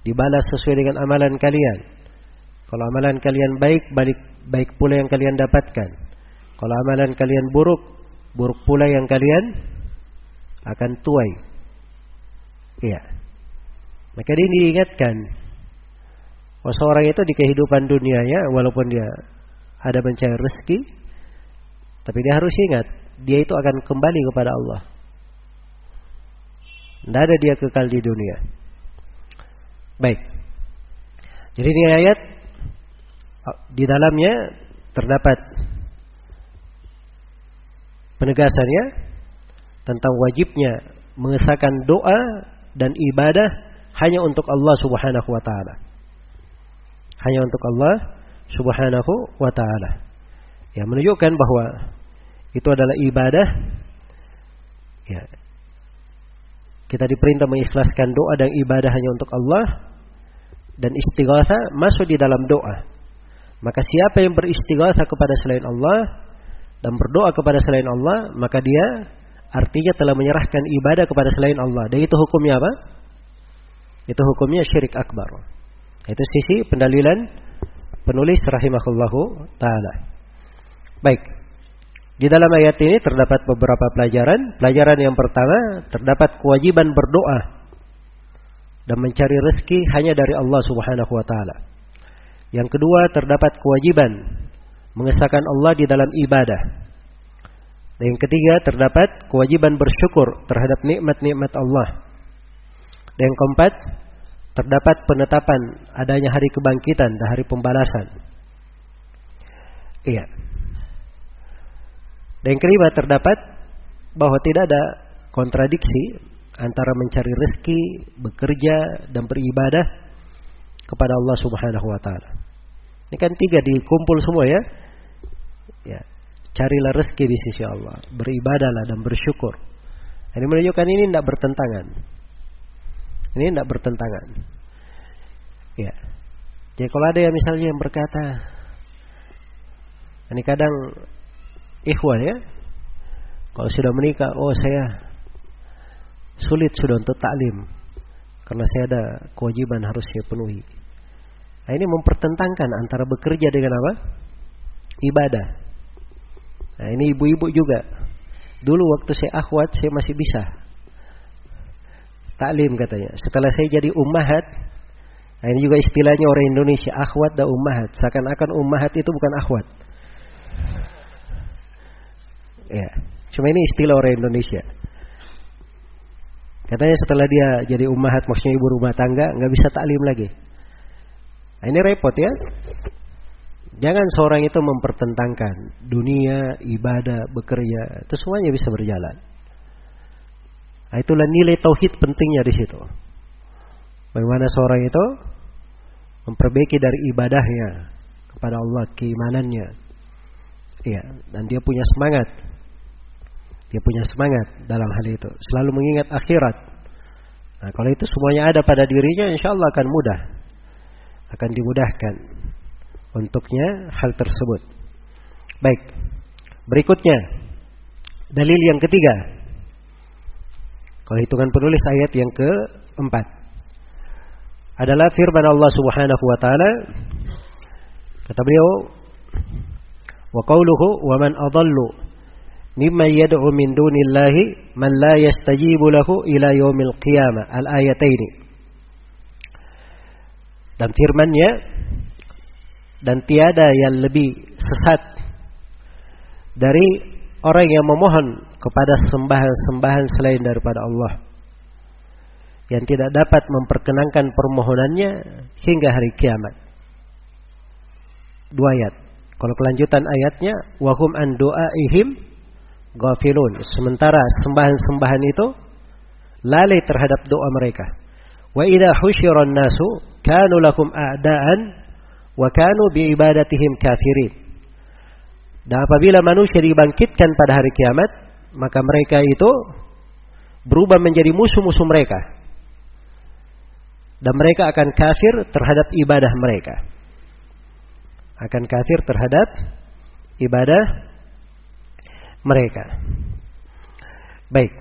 Dibalas sesuai dengan amalan kalian. Kalau amalan kalian baik, balik baik pula yang kalian dapatkan. Kalau amalan kalian buruk, buruk pula yang kalian akan tuai. Iya. Maka ini diingatkan. Oh, seorang itu di kehidupan dunianya, walaupun dia ada mencari rezeki, tapi dia harus ingat, dia itu akan kembali kepada Allah. Tidak ada dia kekal di dunia. Baik. Jadi di ayat di dalamnya terdapat penegasannya tentang wajibnya mengesahkan doa dan ibadah hanya untuk Allah Subhanahu wa taala. Hanya untuk Allah Subhanahu wa taala. Yang menunjukkan bahwa itu adalah ibadah ya, kita diperintah mengikhlaskan doa dan ibadah hanya untuk Allah dan istighatha masuk di dalam doa. Maka siapa yang beristighatha kepada selain Allah dan berdoa kepada selain Allah, maka dia artinya telah menyerahkan ibadah kepada selain Allah. Dan itu hukumnya apa? Itu hukumnya syirik akbar. Itu sisi pendalilan penulis rahimahullahu taala. Baik. Di dalam ayat ini terdapat beberapa pelajaran. Pelajaran yang pertama terdapat kewajiban berdoa dan mencari rezeki hanya dari Allah Subhanahu wa taala. Yang kedua, terdapat kewajiban mengesahkan Allah di dalam ibadah. Dan yang ketiga, terdapat kewajiban bersyukur terhadap nikmat-nikmat Allah. Dan yang keempat, terdapat penetapan adanya hari kebangkitan dan hari pembalasan. Iya. Dan yang kelima terdapat bahwa tidak ada kontradiksi antara mencari rezeki, bekerja dan beribadah kepada Allah Subhanahu wa taala. Ini kan tiga dikumpul semua ya. Ya. Carilah rezeki di sisi Allah, beribadahlah dan bersyukur. Ini menunjukkan ini tidak bertentangan. Ini tidak bertentangan. Ya. Jadi kalau ada yang misalnya yang berkata, ini kadang ikhwan ya, kalau sudah menikah, oh saya sulit sudah untuk taklim karena saya ada kewajiban harus saya penuhi. Nah, ini mempertentangkan antara bekerja dengan apa? Ibadah. Nah, ini ibu-ibu juga. Dulu waktu saya akhwat saya masih bisa taklim katanya. Setelah saya jadi ummahat, nah ini juga istilahnya orang Indonesia akhwat dan ummahat. Seakan-akan ummahat itu bukan akhwat. Ya, cuma ini istilah orang Indonesia. Katanya setelah dia jadi ummahat maksudnya ibu rumah tangga nggak bisa taklim lagi. Nah, ini repot ya. Jangan seorang itu mempertentangkan dunia, ibadah, bekerja, itu semuanya bisa berjalan. Nah, itulah nilai tauhid pentingnya di situ. Bagaimana seorang itu memperbaiki dari ibadahnya kepada Allah, keimanannya. Iya, dan dia punya semangat dia punya semangat dalam hal itu. Selalu mengingat akhirat. Nah, kalau itu semuanya ada pada dirinya, insya Allah akan mudah. Akan dimudahkan untuknya hal tersebut. Baik. Berikutnya. Dalil yang ketiga. Kalau hitungan penulis ayat yang keempat. Adalah firman Allah subhanahu wa ta'ala. Kata beliau. Wa man adallu mimman yad'u min dunillahi man la yastajibu lahu ila yaumil qiyamah al ayataini dan firmannya dan tiada yang lebih sesat dari orang yang memohon kepada sembahan-sembahan selain daripada Allah yang tidak dapat memperkenankan permohonannya hingga hari kiamat. Dua ayat. Kalau kelanjutan ayatnya wahum an du'aihim Gafilun. Sementara sembahan-sembahan itu lalai terhadap doa mereka. Wa idza husyiran nasu kanu lakum a'daan wa kanu bi ibadatihim kafirin. Dan apabila manusia dibangkitkan pada hari kiamat, maka mereka itu berubah menjadi musuh-musuh mereka. Dan mereka akan kafir terhadap ibadah mereka. Akan kafir terhadap ibadah mereka. Baik.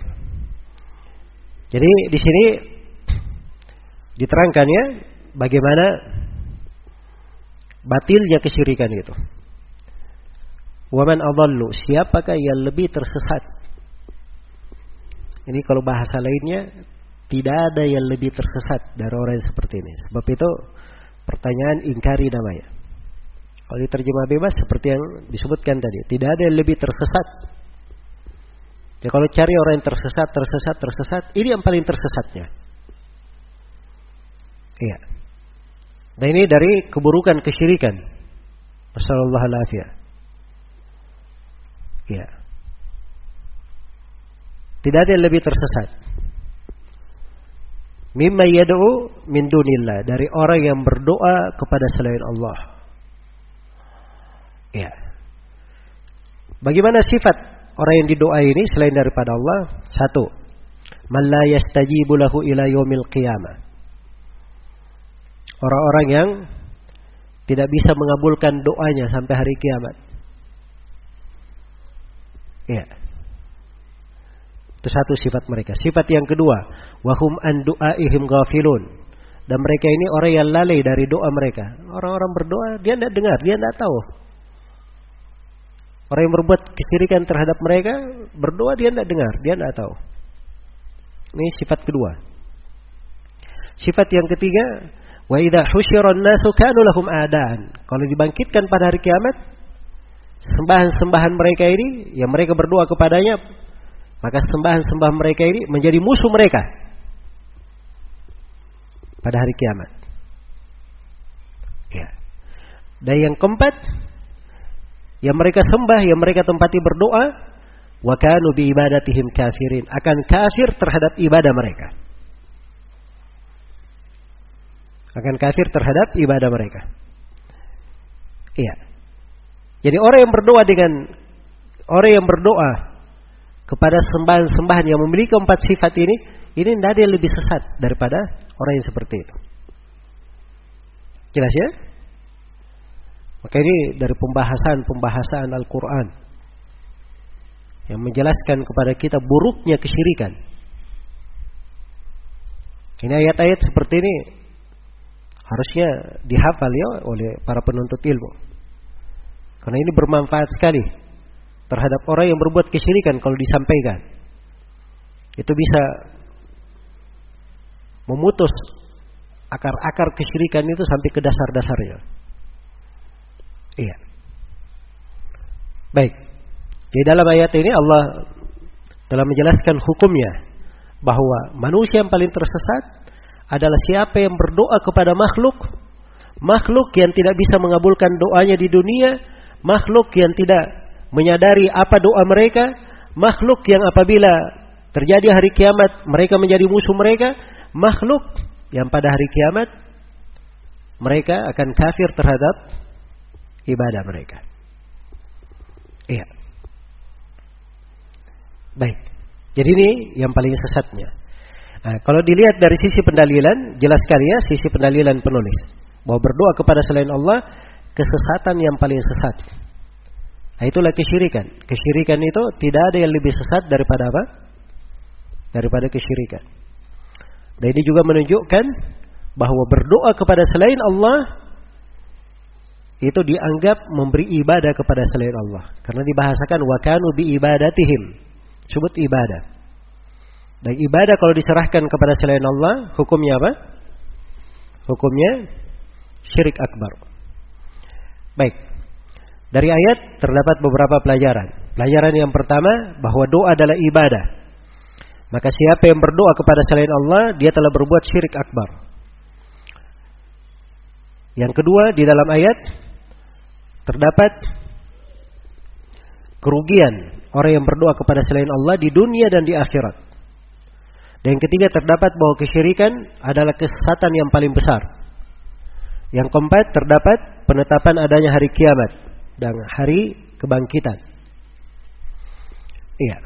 Jadi di sini diterangkan ya bagaimana batilnya kesyirikan itu. Waman adallu, siapakah yang lebih tersesat? Ini kalau bahasa lainnya tidak ada yang lebih tersesat dari orang seperti ini. Sebab itu pertanyaan ingkari namanya. Kalau diterjemah bebas seperti yang disebutkan tadi, tidak ada yang lebih tersesat Ya kalau cari orang yang tersesat, tersesat, tersesat, ini yang paling tersesatnya. Iya. Dan ini dari keburukan kesyirikan. Wassalamualaikum ya. Iya. Tidak ada yang lebih tersesat. Mimma yad'u min dunillah. Dari orang yang berdoa kepada selain Allah. Iya. Bagaimana sifat orang yang didoa ini selain daripada Allah? Satu man la yastajibu lahu ila yaumil qiyamah. Orang-orang yang tidak bisa mengabulkan doanya sampai hari kiamat. Ya. Itu satu sifat mereka. Sifat yang kedua wahum an du'aihim ghafilun. Dan mereka ini orang yang lalai dari doa mereka. Orang-orang berdoa dia tidak dengar dia tidak tahu Orang yang berbuat kesyirikan terhadap mereka berdoa dia tidak dengar, dia tidak tahu. Ini sifat kedua. Sifat yang ketiga, wa idza husyiran nasu kanu lahum adaan. Kalau dibangkitkan pada hari kiamat, sembahan-sembahan mereka ini yang mereka berdoa kepadanya, maka sembahan-sembahan mereka ini menjadi musuh mereka pada hari kiamat. Ya. Dan yang keempat, yang mereka sembah, yang mereka tempati berdoa, wa kanu bi ibadatihim kafirin, akan kafir terhadap ibadah mereka. Akan kafir terhadap ibadah mereka. Iya. Jadi orang yang berdoa dengan orang yang berdoa kepada sembahan-sembahan yang memiliki empat sifat ini, ini tidak ada yang lebih sesat daripada orang yang seperti itu. Jelas ya? Maka ini dari pembahasan-pembahasan Al-Quran yang menjelaskan kepada kita buruknya kesyirikan. Ini ayat-ayat seperti ini harusnya dihafal ya oleh para penuntut ilmu. Karena ini bermanfaat sekali terhadap orang yang berbuat kesyirikan kalau disampaikan. Itu bisa memutus akar-akar kesyirikan itu sampai ke dasar-dasarnya. Iya. Baik. Di dalam ayat ini Allah telah menjelaskan hukumnya bahwa manusia yang paling tersesat adalah siapa yang berdoa kepada makhluk, makhluk yang tidak bisa mengabulkan doanya di dunia, makhluk yang tidak menyadari apa doa mereka, makhluk yang apabila terjadi hari kiamat mereka menjadi musuh mereka, makhluk yang pada hari kiamat mereka akan kafir terhadap ibadah mereka. Iya. Baik. Jadi ini yang paling sesatnya. Nah, kalau dilihat dari sisi pendalilan, jelas sekali ya sisi pendalilan penulis. Bahwa berdoa kepada selain Allah, kesesatan yang paling sesat. Nah, itulah kesyirikan. Kesyirikan itu tidak ada yang lebih sesat daripada apa? Daripada kesyirikan. Dan ini juga menunjukkan bahwa berdoa kepada selain Allah itu dianggap memberi ibadah kepada selain Allah. Karena dibahasakan wakanu bi ibadatihim. Sebut ibadah. Dan ibadah kalau diserahkan kepada selain Allah, hukumnya apa? Hukumnya syirik akbar. Baik. Dari ayat terdapat beberapa pelajaran. Pelajaran yang pertama bahwa doa adalah ibadah. Maka siapa yang berdoa kepada selain Allah, dia telah berbuat syirik akbar. Yang kedua, di dalam ayat terdapat kerugian orang yang berdoa kepada selain Allah di dunia dan di akhirat. Dan yang ketiga terdapat bahwa kesyirikan adalah kesesatan yang paling besar. Yang keempat terdapat penetapan adanya hari kiamat dan hari kebangkitan. Iya.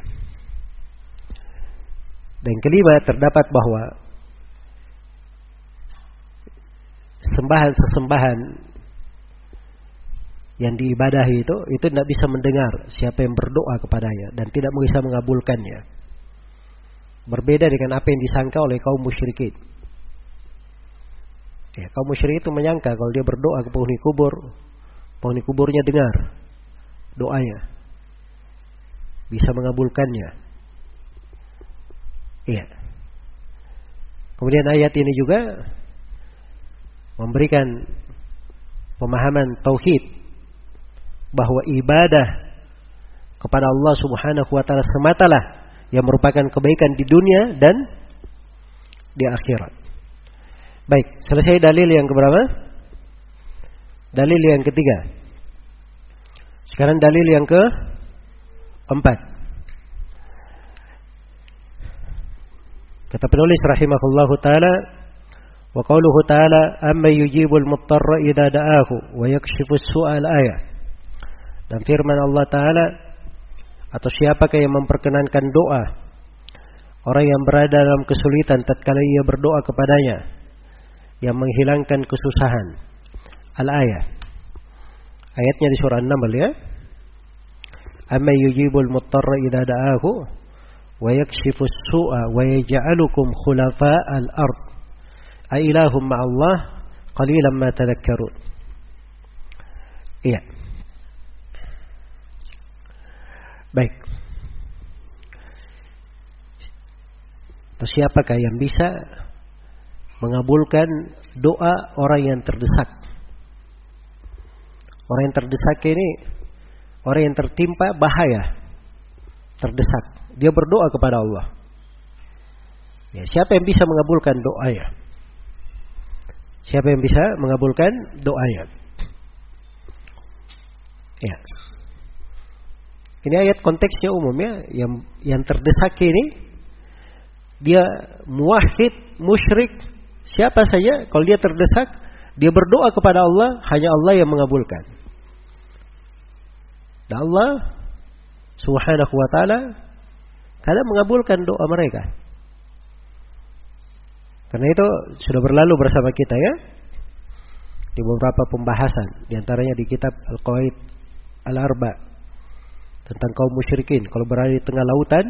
Dan kelima terdapat bahwa sembahan-sesembahan yang diibadahi itu itu tidak bisa mendengar siapa yang berdoa kepadanya dan tidak bisa mengabulkannya. Berbeda dengan apa yang disangka oleh kaum musyrikin. Ya, kaum musyrik itu menyangka kalau dia berdoa ke penghuni kubur, penghuni kuburnya dengar doanya. Bisa mengabulkannya. Iya. Kemudian ayat ini juga memberikan pemahaman tauhid bahwa ibadah kepada Allah Subhanahu wa taala sematalah yang merupakan kebaikan di dunia dan di akhirat. Baik, selesai dalil yang keberapa? Dalil yang ketiga. Sekarang dalil yang ke empat. Kata penulis rahimahullahu taala wa qauluhu taala amma yujibul muttarra idza da'ahu wa yakshifu as-su'al ayah dan firman Allah Ta'ala atau siapakah yang memperkenankan doa orang yang berada dalam kesulitan tatkala ia berdoa kepadanya yang menghilangkan kesusahan. Al-ayah. Ayatnya di surah An-Naml ya. Amma yujibul muttarra idza da'ahu wa yakshifu as-su'a wa yaj'alukum khulafa'al ard. A ilahum ma'allah qalilan ma tadhakkarun. Iya. Baik. Atau siapakah yang bisa mengabulkan doa orang yang terdesak. Orang yang terdesak ini orang yang tertimpa bahaya, terdesak. Dia berdoa kepada Allah. Ya, siapa yang bisa mengabulkan doanya? Siapa yang bisa mengabulkan doanya? Ya. Ini ayat konteksnya umumnya yang yang terdesak ini dia muahid, musyrik, siapa saja kalau dia terdesak, dia berdoa kepada Allah, hanya Allah yang mengabulkan. Dan Allah Subhanahu wa taala kadang mengabulkan doa mereka. Karena itu sudah berlalu bersama kita ya di beberapa pembahasan di antaranya di kitab Al-Qawaid Al-Arba tentang kaum musyrikin kalau berada di tengah lautan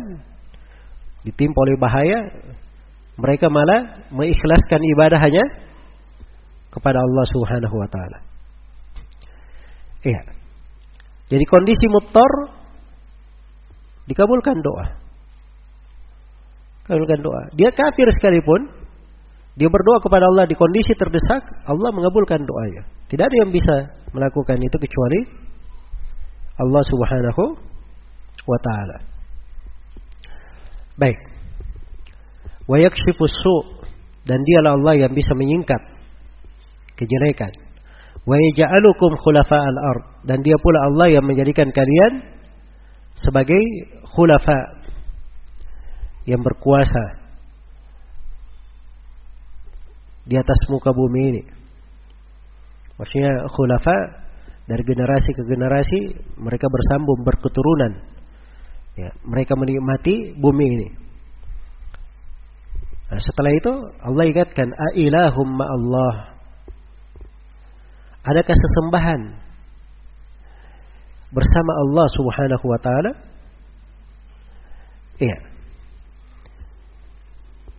ditimpa oleh bahaya, mereka malah mengikhlaskan ibadah hanya kepada Allah Subhanahu wa taala. Iya. Jadi kondisi mutor dikabulkan doa. Kabulkan doa. Dia kafir sekalipun, dia berdoa kepada Allah di kondisi terdesak, Allah mengabulkan doanya. Tidak ada yang bisa melakukan itu kecuali Allah Subhanahu wa taala. Baik. Wa yakshifus su' dan dialah Allah yang bisa menyingkap kejelekan. Wa yaj'alukum khulafa'al ard dan dia pula Allah yang menjadikan kalian sebagai khulafa yang berkuasa di atas muka bumi ini. Maksudnya khulafa dari generasi ke generasi mereka bersambung berketurunan Ya, mereka menikmati bumi ini. Nah, setelah itu Allah ingatkan, "Ailahum Allah." Adakah sesembahan bersama Allah Subhanahu wa taala? Iya.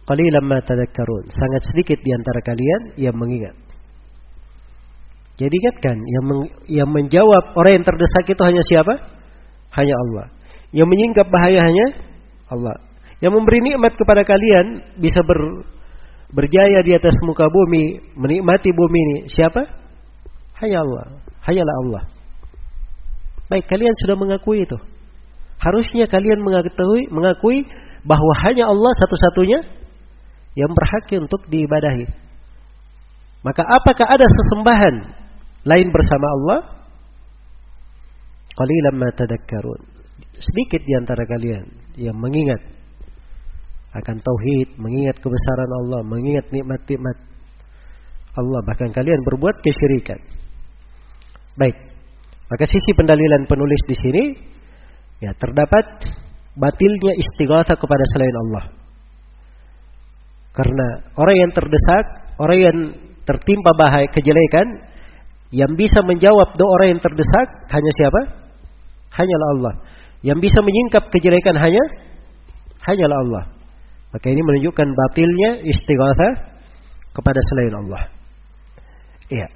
Qalilan ma tadhakkarun. Sangat sedikit di antara kalian yang mengingat. Jadi ingatkan yang yang menjawab orang yang terdesak itu hanya siapa? Hanya Allah. Yang menyingkap bahaya hanya Allah. Yang memberi nikmat kepada kalian bisa ber, berjaya di atas muka bumi, menikmati bumi ini. Siapa? Hanya Allah. Hanyalah Allah. Baik, kalian sudah mengakui itu. Harusnya kalian mengakui, mengakui bahwa hanya Allah satu-satunya yang berhak untuk diibadahi. Maka apakah ada sesembahan lain bersama Allah? Qalilan ma tadakkarun sedikit di antara kalian yang mengingat akan tauhid, mengingat kebesaran Allah, mengingat nikmat-nikmat Allah, bahkan kalian berbuat kesyirikan. Baik. Maka sisi pendalilan penulis di sini ya terdapat batilnya istighatha kepada selain Allah. Karena orang yang terdesak, orang yang tertimpa bahaya kejelekan, yang bisa menjawab doa orang yang terdesak hanya siapa? Hanyalah Allah. Yang bisa menyingkap kejelekan hanya hanyalah Allah. Maka ini menunjukkan batilnya istighatha kepada selain Allah. Iya.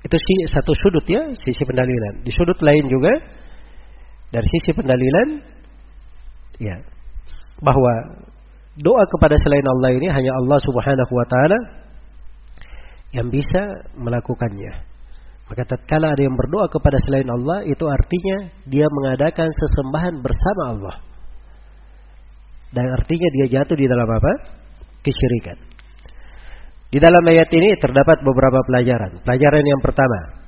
Itu satu sudut ya, sisi pendalilan. Di sudut lain juga dari sisi pendalilan ya bahwa doa kepada selain Allah ini hanya Allah Subhanahu wa taala yang bisa melakukannya. Maka tatkala ada yang berdoa kepada selain Allah, itu artinya dia mengadakan sesembahan bersama Allah. Dan artinya dia jatuh di dalam apa? Kesyirikan. Di dalam ayat ini terdapat beberapa pelajaran. Pelajaran yang pertama,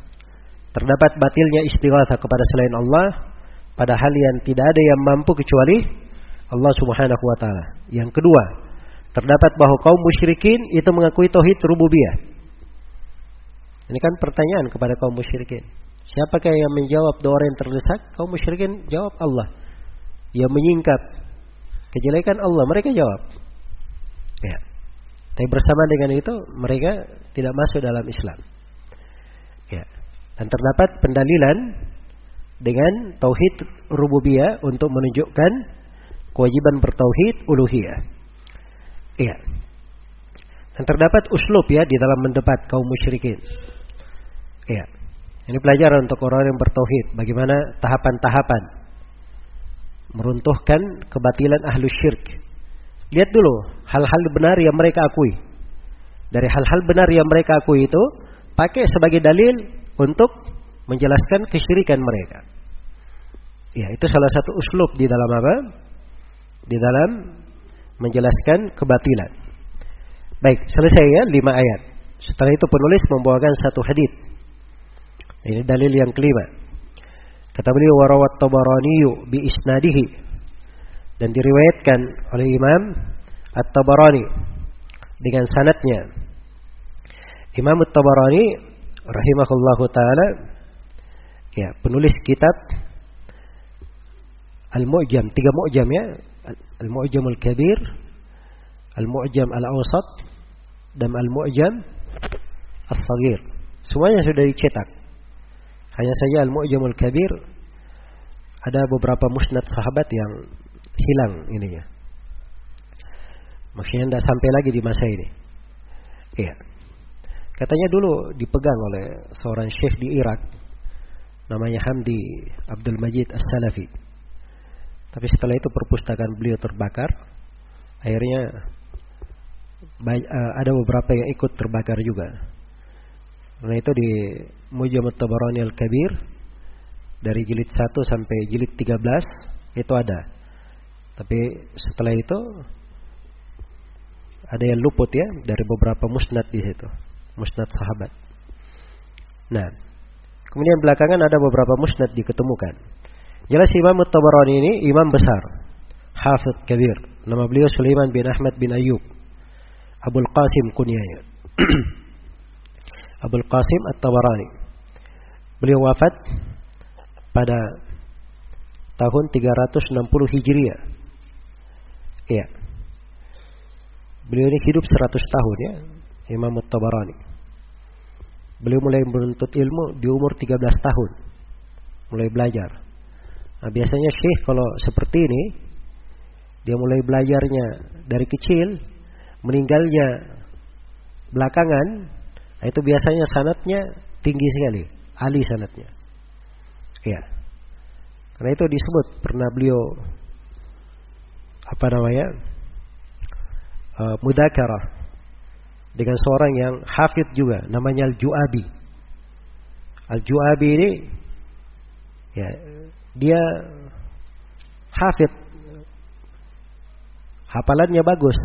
terdapat batilnya istighatsah kepada selain Allah padahal yang tidak ada yang mampu kecuali Allah Subhanahu wa taala. Yang kedua, terdapat bahwa kaum musyrikin itu mengakui tauhid rububiyah ini kan pertanyaan kepada kaum musyrikin. Siapakah yang menjawab doa yang terdesak? Kaum musyrikin jawab Allah. Yang menyingkap kejelekan Allah, mereka jawab. Ya. Tapi bersama dengan itu mereka tidak masuk dalam Islam. Ya. Dan terdapat pendalilan dengan tauhid rububiyah untuk menunjukkan kewajiban bertauhid uluhiyah. Iya. Dan terdapat uslub ya di dalam mendebat kaum musyrikin. Iya. Ini pelajaran untuk orang yang bertauhid. Bagaimana tahapan-tahapan meruntuhkan kebatilan ahlu syirk. Lihat dulu hal-hal benar yang mereka akui. dari hal-hal benar yang mereka akui itu pakai sebagai dalil untuk menjelaskan kesyirikan mereka. Ya, itu salah satu uslub di dalam apa? Di dalam menjelaskan kebatilan. Baik, selesai ya lima ayat. Setelah itu penulis membawakan satu hadis. Ini dalil yang kelima. Kata beliau warawat Tabarani bi isnadihi dan diriwayatkan oleh Imam At-Tabarani dengan sanatnya. Imam At-Tabarani rahimahullahu taala ya, penulis kitab Al-Mu'jam, tiga mu'jam ya. Al-Mu'jam Al-Kabir, Al-Mu'jam Al-Awsat, dan Al-Mu'jam Al-Saghir. Semuanya sudah dicetak. Hanya saja Al-Mu'jam Al-Kabir ada beberapa musnad sahabat yang hilang ininya. Maksudnya tidak sampai lagi di masa ini. Iya. Katanya dulu dipegang oleh seorang syekh di Irak. Namanya Hamdi Abdul Majid As-Salafi. Tapi setelah itu perpustakaan beliau terbakar. Akhirnya eh, ada beberapa yang ikut terbakar juga. Karena itu di Mujamut Tabarani Al-Kabir dari jilid 1 sampai jilid 13 itu ada. Tapi setelah itu ada yang luput ya dari beberapa musnad di situ, musnad sahabat. Nah, kemudian belakangan ada beberapa musnad diketemukan. Jelas Imam Tabarani ini imam besar, hafid kabir. Nama beliau Sulaiman bin Ahmad bin Ayub. Abul Qasim kunyanya. Abul Qasim At-Tabarani. Beliau wafat pada tahun 360 Hijriah. Iya. Beliau ini hidup 100 tahun ya, Imam At-Tabarani. Beliau mulai menuntut ilmu di umur 13 tahun. Mulai belajar. Nah, biasanya syekh kalau seperti ini dia mulai belajarnya dari kecil, meninggalnya belakangan, nah itu biasanya sanatnya tinggi sekali, ahli sanatnya. Ya. Karena itu disebut pernah beliau apa namanya? Uh, mudakarah dengan seorang yang hafid juga namanya Al-Ju'abi. Al-Ju'abi ini ya dia hafid hafalannya bagus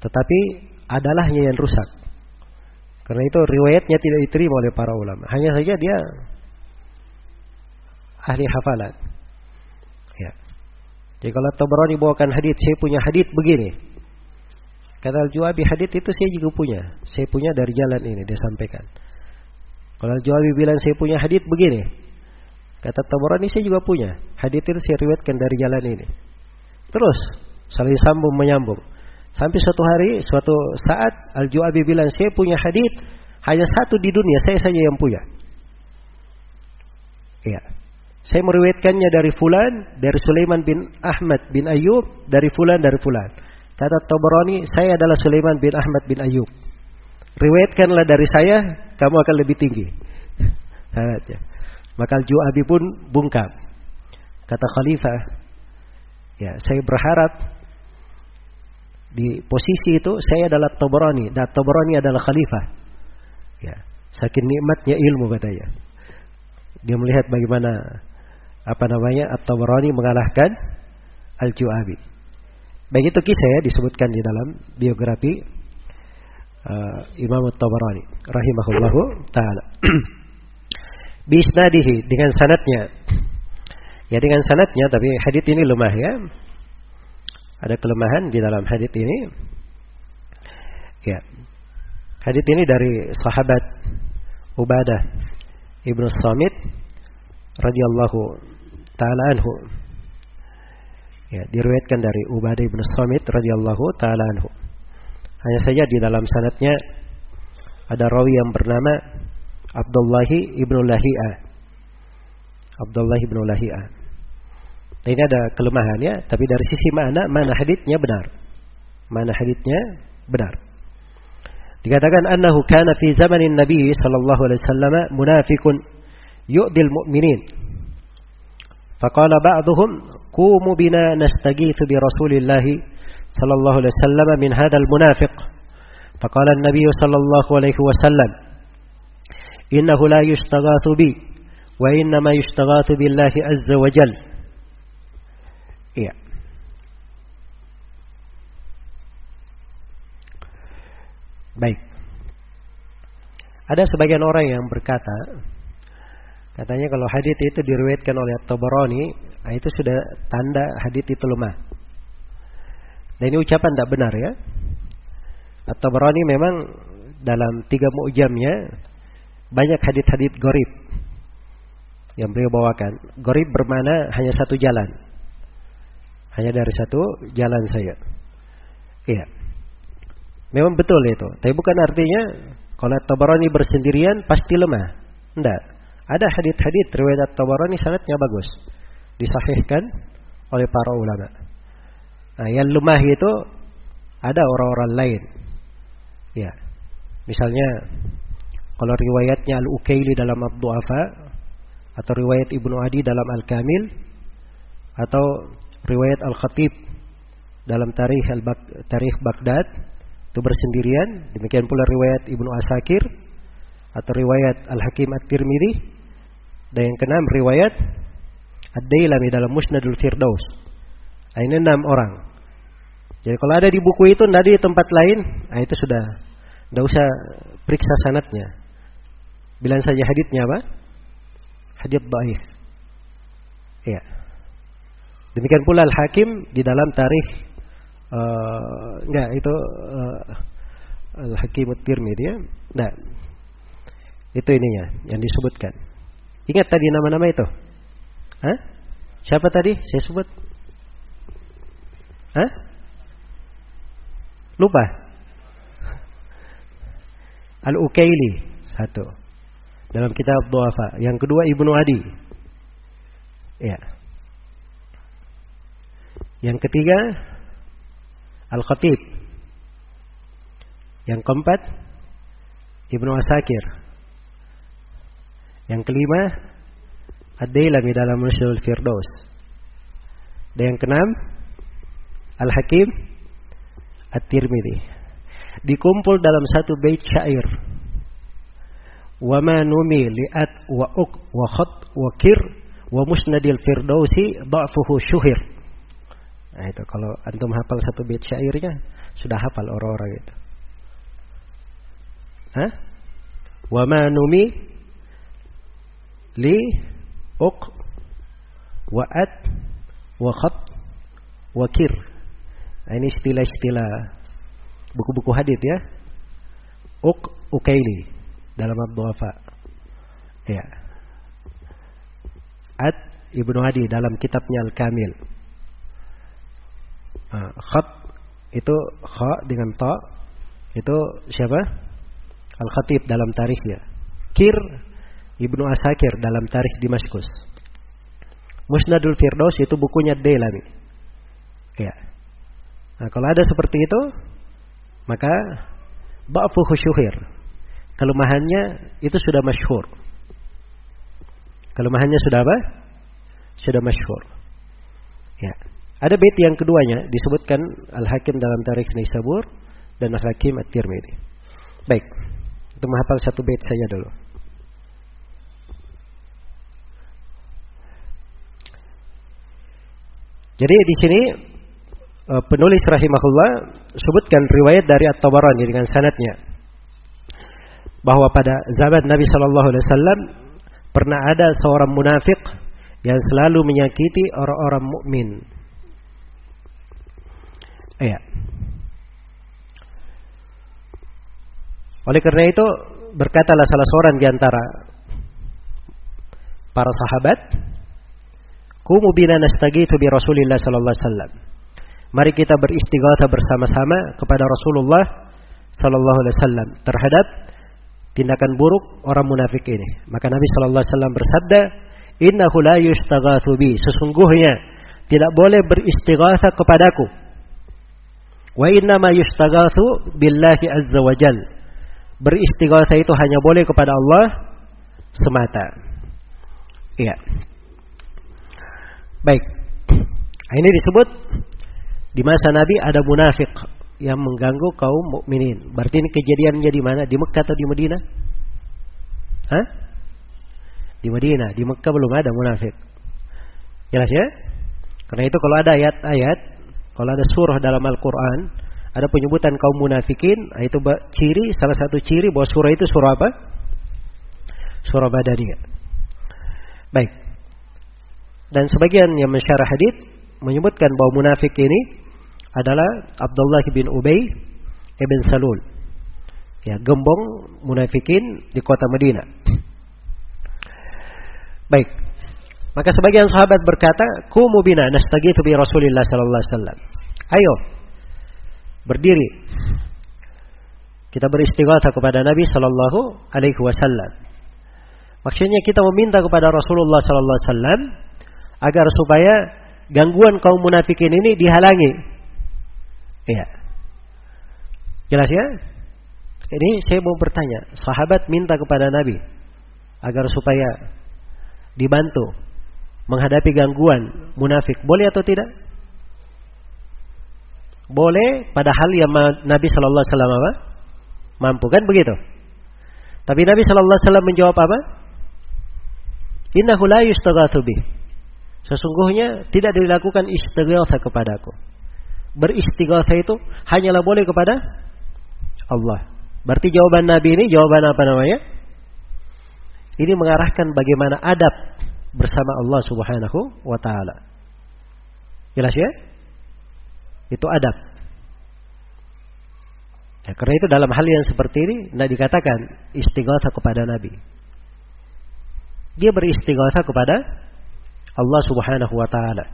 tetapi adalahnya yang rusak karena itu riwayatnya tidak diterima oleh para ulama hanya saja dia ahli hafalan. Ya. Jadi kalau Tabrani bawakan hadis, saya punya hadis begini. Kata Al-Juwabi hadis itu saya juga punya. Saya punya dari jalan ini dia sampaikan. Kalau Al-Juwabi bilang saya punya hadis begini. Kata Tabrani saya juga punya. Hadis itu saya riwayatkan dari jalan ini. Terus saling sambung menyambung. Sampai suatu hari, suatu saat Al-Juwabi bilang saya punya hadis hanya satu di dunia, saya saja yang punya. Iya. Saya meriwayatkannya dari fulan, dari Sulaiman bin Ahmad bin Ayub, dari fulan dari fulan. Kata Tabarani, saya adalah Sulaiman bin Ahmad bin Ayub. Riwayatkanlah dari saya, kamu akan lebih tinggi. Maka Ju'abi pun bungkam. Kata Khalifah, ya saya berharap di posisi itu saya adalah Tabarani dan Tabarani adalah Khalifah. Ya, saking nikmatnya ilmu katanya. Dia melihat bagaimana apa namanya At-Tabarani mengalahkan Al-Ju'abi. Baik itu kisah ya disebutkan di dalam biografi uh, Imam At-Tabarani rahimahullahu taala. Bisnadihi dengan sanatnya. Ya dengan sanatnya tapi hadis ini lemah ya. Ada kelemahan di dalam hadis ini. Ya. Hadis ini dari sahabat Ubadah Ibnu Samit radhiyallahu taala anhu. Ya, diriwayatkan dari Ubadah bin Samit radhiyallahu taala anhu. Hanya saja di dalam sanatnya ada rawi yang bernama Abdullah ibnu Lahia. Abdullah ibnu Lahia. Ini ada kelemahannya, tapi dari sisi mana, mana haditnya benar. Mana haditnya benar. Dikatakan annahu kana fi zamanin Nabi sallallahu alaihi wasallam munafiqun yu'dil mu'minin. Faqala ba'dhum qumu bina nastaghithu bi Rasulillah sallallahu alaihi wasallam min hadzal munafiq. Faqala an-nabiy sallallahu alaihi wasallam innahu la yustaghathu bi wa innama yustaghathu billahi azza wa jalla Baik. Ada sebagian orang yang berkata, katanya kalau hadis itu diriwayatkan oleh At-Tabarani, nah itu sudah tanda hadis itu lemah. Dan ini ucapan tidak benar ya. At-Tabarani memang dalam tiga mu'jamnya banyak hadis-hadis gorib yang beliau bawakan. Gorib bermana hanya satu jalan. Hanya dari satu jalan saya. Iya. Memang betul itu. Tapi bukan artinya kalau Tabarani bersendirian pasti lemah. Tidak. Ada hadith-hadith riwayat Tabarani sangatnya bagus. Disahihkan oleh para ulama. Nah, yang lemah itu ada orang-orang lain. Ya. Misalnya kalau riwayatnya Al-Ukaili dalam Abdu'afa atau riwayat Ibnu Adi dalam Al-Kamil atau riwayat Al-Khatib dalam tarikh Al-Tarikh Baghdad itu bersendirian. Demikian pula riwayat Ibnu Asakir atau riwayat Al-Hakim At-Tirmidzi dan yang keenam riwayat Ad-Dailami dalam Musnadul Firdaus. Ini enam orang. Jadi kalau ada di buku itu, tidak di tempat lain, nah itu sudah tidak usah periksa sanatnya. Bilang saja haditnya apa? Hadit baik. Ya. Demikian pula Al-Hakim di dalam tarikh uh, itu uh, Al-Hakim At-Tirmidzi ya. Enggak. Itu ininya yang disebutkan. Ingat tadi nama-nama itu? Hah? Siapa tadi? Saya sebut. Hah? Lupa. Al-Ukaili satu. Dalam kitab Duafa. Yang kedua Ibnu Adi. Ya. Yang ketiga Al-Khatib. Yang keempat Ibnu Asakir. Yang kelima Ad-Dailami dalam Musyul Firdaus. Dan yang keenam Al-Hakim At-Tirmidzi. Dikumpul dalam satu bait syair. Wa ma numi li'at wa uk wa khat wa kir wa musnadil firdausi da'fuhu syuhir. Nah itu kalau antum hafal satu bait syairnya sudah hafal orang-orang itu. Hah? Wa ma numi li uq wa at wa khat wa kir. Nah, ini istilah-istilah buku-buku hadith ya. Uq ukaili dalam Abdu'afa. Ya. At Ibnu Hadi dalam kitabnya Al-Kamil. Nah, khat itu kha dengan ta itu siapa? Al-Khatib dalam tarikhnya. Kir Ibnu Asakir dalam tarikh Damaskus. Musnadul Firdaus itu bukunya Dailami. Ya. Nah, kalau ada seperti itu, maka ba'fu syuhir. Kelemahannya itu sudah masyhur. Kelemahannya sudah apa? Sudah masyhur. Ya. Ada bait yang keduanya disebutkan Al-Hakim dalam Tarikh Nisabur dan Al-Hakim At-Tirmidzi. Baik. Itu menghafal satu bait saja dulu. Jadi di sini e, penulis rahimahullah sebutkan riwayat dari At-Tabarani dengan sanatnya bahwa pada zaman Nabi Shallallahu Alaihi Wasallam pernah ada seorang munafik yang selalu menyakiti orang-orang mukmin. Iya. Oleh karena itu berkatalah salah seorang di antara para sahabat, "Kumu bina nastaghithu bi Rasulillah sallallahu alaihi wasallam." Mari kita beristighatsah bersama-sama kepada Rasulullah sallallahu alaihi wasallam terhadap tindakan buruk orang munafik ini. Maka Nabi sallallahu alaihi wasallam bersabda, "Innahu la yustaghatsu bi." Sesungguhnya tidak boleh beristighatsah kepadaku. Wa inna ma yustaghatsu billahi azza wa jal. Beristighatsah itu hanya boleh kepada Allah semata. Iya. Baik. Ini disebut di masa Nabi ada munafik yang mengganggu kaum mukminin. Berarti ini kejadiannya di mana? Di Mekah atau di Medina? Hah? Di Medina. Di Mekah belum ada munafik. Jelas ya? Karena itu kalau ada ayat-ayat, kalau ada surah dalam Al-Quran, ada penyebutan kaum munafikin, ah, itu ciri, salah satu ciri bahwa surah itu surah apa? Surah Badaniyah. Baik. Dan sebagian yang mensyarah hadith menyebutkan bahwa munafik ini adalah Abdullah bin Ubay ibn Salul. Ya, gembong munafikin di kota Madinah. Baik. Maka sebagian sahabat berkata, "Qumu bina nastagitsu bi Rasulillah sallallahu alaihi wasallam." Ayo. Berdiri. Kita beristighatsah kepada Nabi sallallahu alaihi wasallam. Maksudnya kita meminta kepada Rasulullah sallallahu alaihi wasallam agar supaya gangguan kaum munafikin ini dihalangi. Iya. Jelas ya? Ini saya mau bertanya, sahabat minta kepada Nabi agar supaya dibantu menghadapi gangguan munafik, boleh atau tidak? Boleh padahal yang Nabi Shallallahu alaihi wasallam apa? Mampu kan begitu? Tapi Nabi Shallallahu alaihi wasallam menjawab apa? Innahu la yustaghatsu bih. Sesungguhnya tidak dilakukan istighatsah kepadaku. Beristighatsah itu hanyalah boleh kepada Allah. Berarti jawaban Nabi ini jawaban apa namanya? Ini mengarahkan bagaimana adab bersama Allah Subhanahu wa taala. Jelas ya? Itu adab. Ya, karena itu dalam hal yang seperti ini tidak dikatakan istighatsah kepada Nabi. Dia beristighatsah kepada Allah Subhanahu wa taala.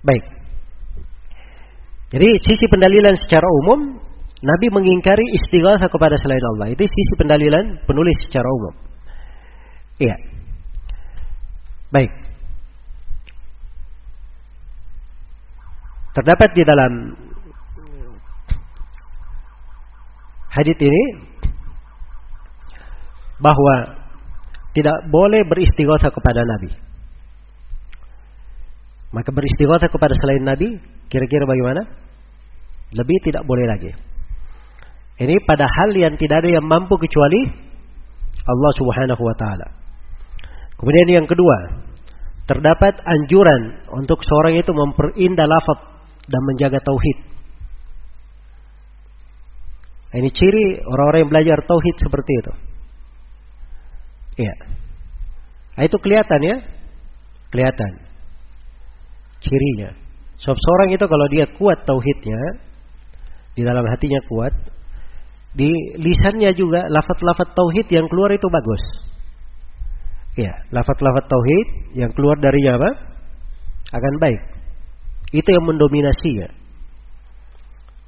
Baik. Jadi sisi pendalilan secara umum Nabi mengingkari istighatsah kepada selain Allah. Itu sisi pendalilan penulis secara umum. Iya. Baik. Terdapat di dalam hadis ini bahwa tidak boleh beristighatsah kepada Nabi. Maka beristighatsah kepada selain Nabi, kira-kira bagaimana? Lebih tidak boleh lagi. Ini pada hal yang tidak ada yang mampu kecuali Allah Subhanahu wa taala. Kemudian yang kedua, terdapat anjuran untuk seorang itu memperindah lafaz dan menjaga tauhid. Ini ciri orang-orang yang belajar tauhid seperti itu. Iya. Nah, itu kelihatan ya? Kelihatan cirinya. Sebab seorang itu kalau dia kuat tauhidnya, di dalam hatinya kuat, di lisannya juga lafat-lafat tauhid yang keluar itu bagus. Ya, lafat-lafat tauhid yang keluar dari apa? Akan baik. Itu yang mendominasinya.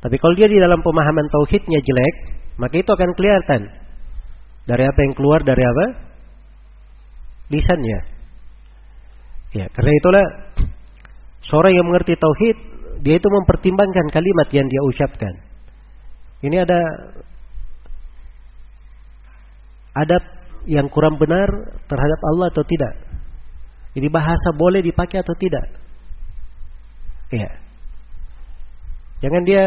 Tapi kalau dia di dalam pemahaman tauhidnya jelek, maka itu akan kelihatan dari apa yang keluar dari apa? Lisannya. Ya, karena itulah Seorang yang mengerti tauhid, dia itu mempertimbangkan kalimat yang dia ucapkan. Ini ada adab yang kurang benar terhadap Allah atau tidak? Ini bahasa boleh dipakai atau tidak? Iya. Jangan dia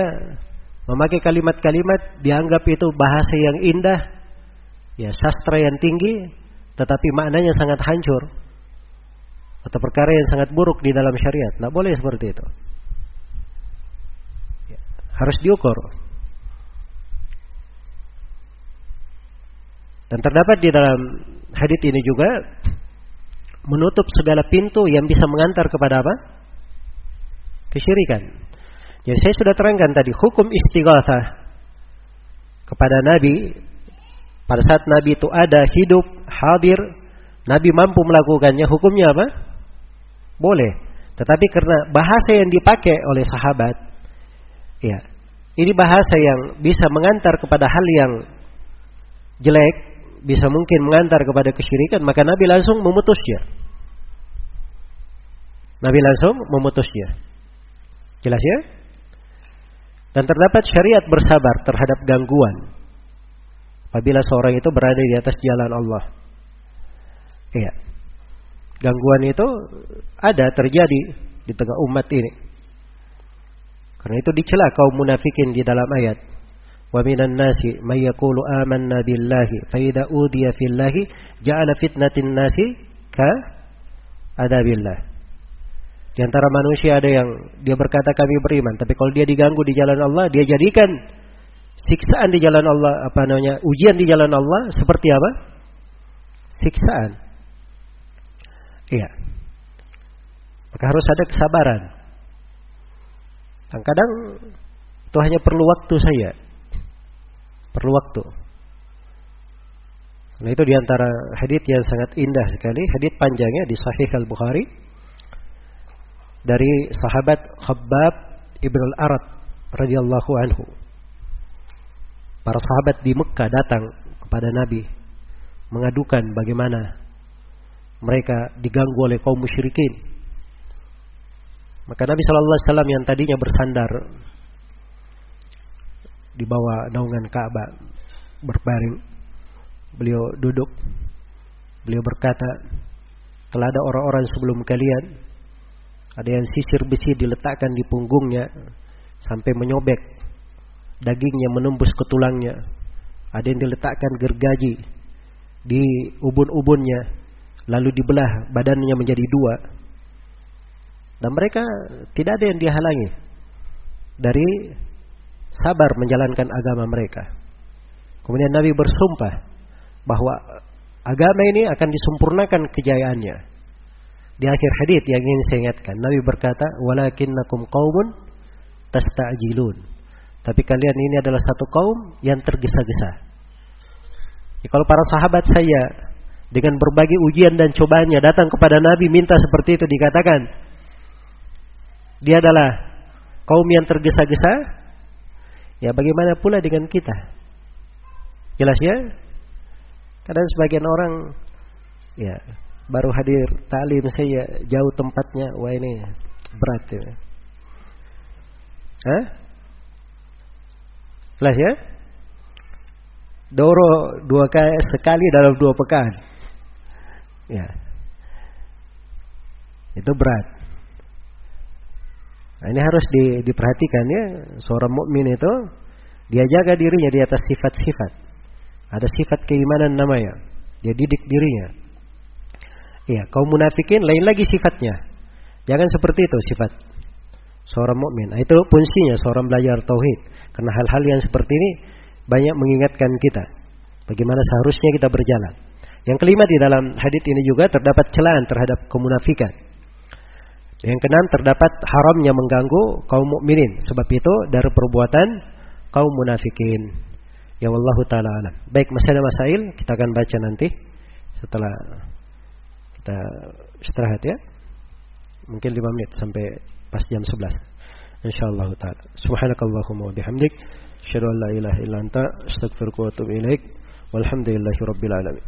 memakai kalimat-kalimat dianggap itu bahasa yang indah, ya sastra yang tinggi, tetapi maknanya sangat hancur atau perkara yang sangat buruk di dalam syariat. Tidak boleh seperti itu. Ya, harus diukur. Dan terdapat di dalam hadits ini juga menutup segala pintu yang bisa mengantar kepada apa? Kesyirikan. Jadi saya sudah terangkan tadi hukum istighatsah kepada Nabi pada saat Nabi itu ada hidup hadir Nabi mampu melakukannya hukumnya apa? Boleh. Tetapi karena bahasa yang dipakai oleh sahabat, ya, ini bahasa yang bisa mengantar kepada hal yang jelek, bisa mungkin mengantar kepada kesyirikan, maka Nabi langsung memutusnya. Nabi langsung memutusnya. Jelas ya? Dan terdapat syariat bersabar terhadap gangguan apabila seorang itu berada di atas jalan Allah. Iya gangguan itu ada terjadi di tengah umat ini. Karena itu dicela kaum munafikin di dalam ayat. Wa minan nasi may yaqulu amanna billahi fa idza udiya fillahi ja'ala fitnatin nasi ka adabillah. Di antara manusia ada yang dia berkata kami beriman, tapi kalau dia diganggu di jalan Allah, dia jadikan siksaan di jalan Allah, apa namanya, ujian di jalan Allah seperti apa? Siksaan. Iya. Maka harus ada kesabaran. Kadang-kadang itu hanya perlu waktu saya. Perlu waktu. Nah itu di antara hadith yang sangat indah sekali. Hadith panjangnya di Sahih Al Bukhari dari sahabat Khabbab ibn al Arad radhiyallahu anhu. Para sahabat di Mekah datang kepada Nabi mengadukan bagaimana mereka diganggu oleh kaum musyrikin. Maka Nabi Shallallahu Alaihi Wasallam yang tadinya bersandar di bawah naungan Ka'bah berbaring, beliau duduk, beliau berkata, telah ada orang-orang sebelum kalian, ada yang sisir besi diletakkan di punggungnya sampai menyobek, dagingnya menembus ke tulangnya, ada yang diletakkan gergaji di ubun-ubunnya, lalu dibelah badannya menjadi dua, dan mereka tidak ada yang dihalangi dari sabar menjalankan agama mereka. Kemudian Nabi bersumpah bahwa agama ini akan disempurnakan kejayaannya. Di akhir hadis yang ingin saya ingatkan, Nabi berkata, "Walakinnakum qaumun tasta'jilun." Tapi kalian ini adalah satu kaum yang tergesa-gesa. Ya, kalau para sahabat saya dengan berbagai ujian dan cobaannya datang kepada Nabi minta seperti itu dikatakan, dia adalah kaum yang tergesa-gesa, ya bagaimana pula dengan kita? Jelas ya? Kadang sebagian orang ya baru hadir talim saya jauh tempatnya, wah ini berat ya. Hah? Jelas ya? Doro dua kali sekali dalam dua pekan. Ya. Itu berat. Nah, ini harus di, diperhatikan ya. Seorang mukmin itu dia jaga dirinya di atas sifat-sifat. Ada sifat keimanan namanya. Dia didik dirinya. Iya, kaum munafikin lain lagi sifatnya. Jangan seperti itu sifat seorang mukmin. Itu fungsinya seorang belajar tauhid. Karena hal-hal yang seperti ini banyak mengingatkan kita bagaimana seharusnya kita berjalan. Yang kelima di dalam hadis ini juga terdapat celaan terhadap kemunafikan. Yang keenam terdapat haramnya mengganggu kaum mukminin. Sebab itu dari perbuatan kaum munafikin. Ya Allah taala alam. Baik, masih ada masail kita akan baca nanti setelah kita istirahat ya. Mungkin 5 menit sampai pas jam 11. Insyaallah taala. Subhanakallahumma wa bihamdik, asyhadu an la ilaha illa anta, astaghfiruka wa atubu ilaik. Walhamdulillahirabbil alamin.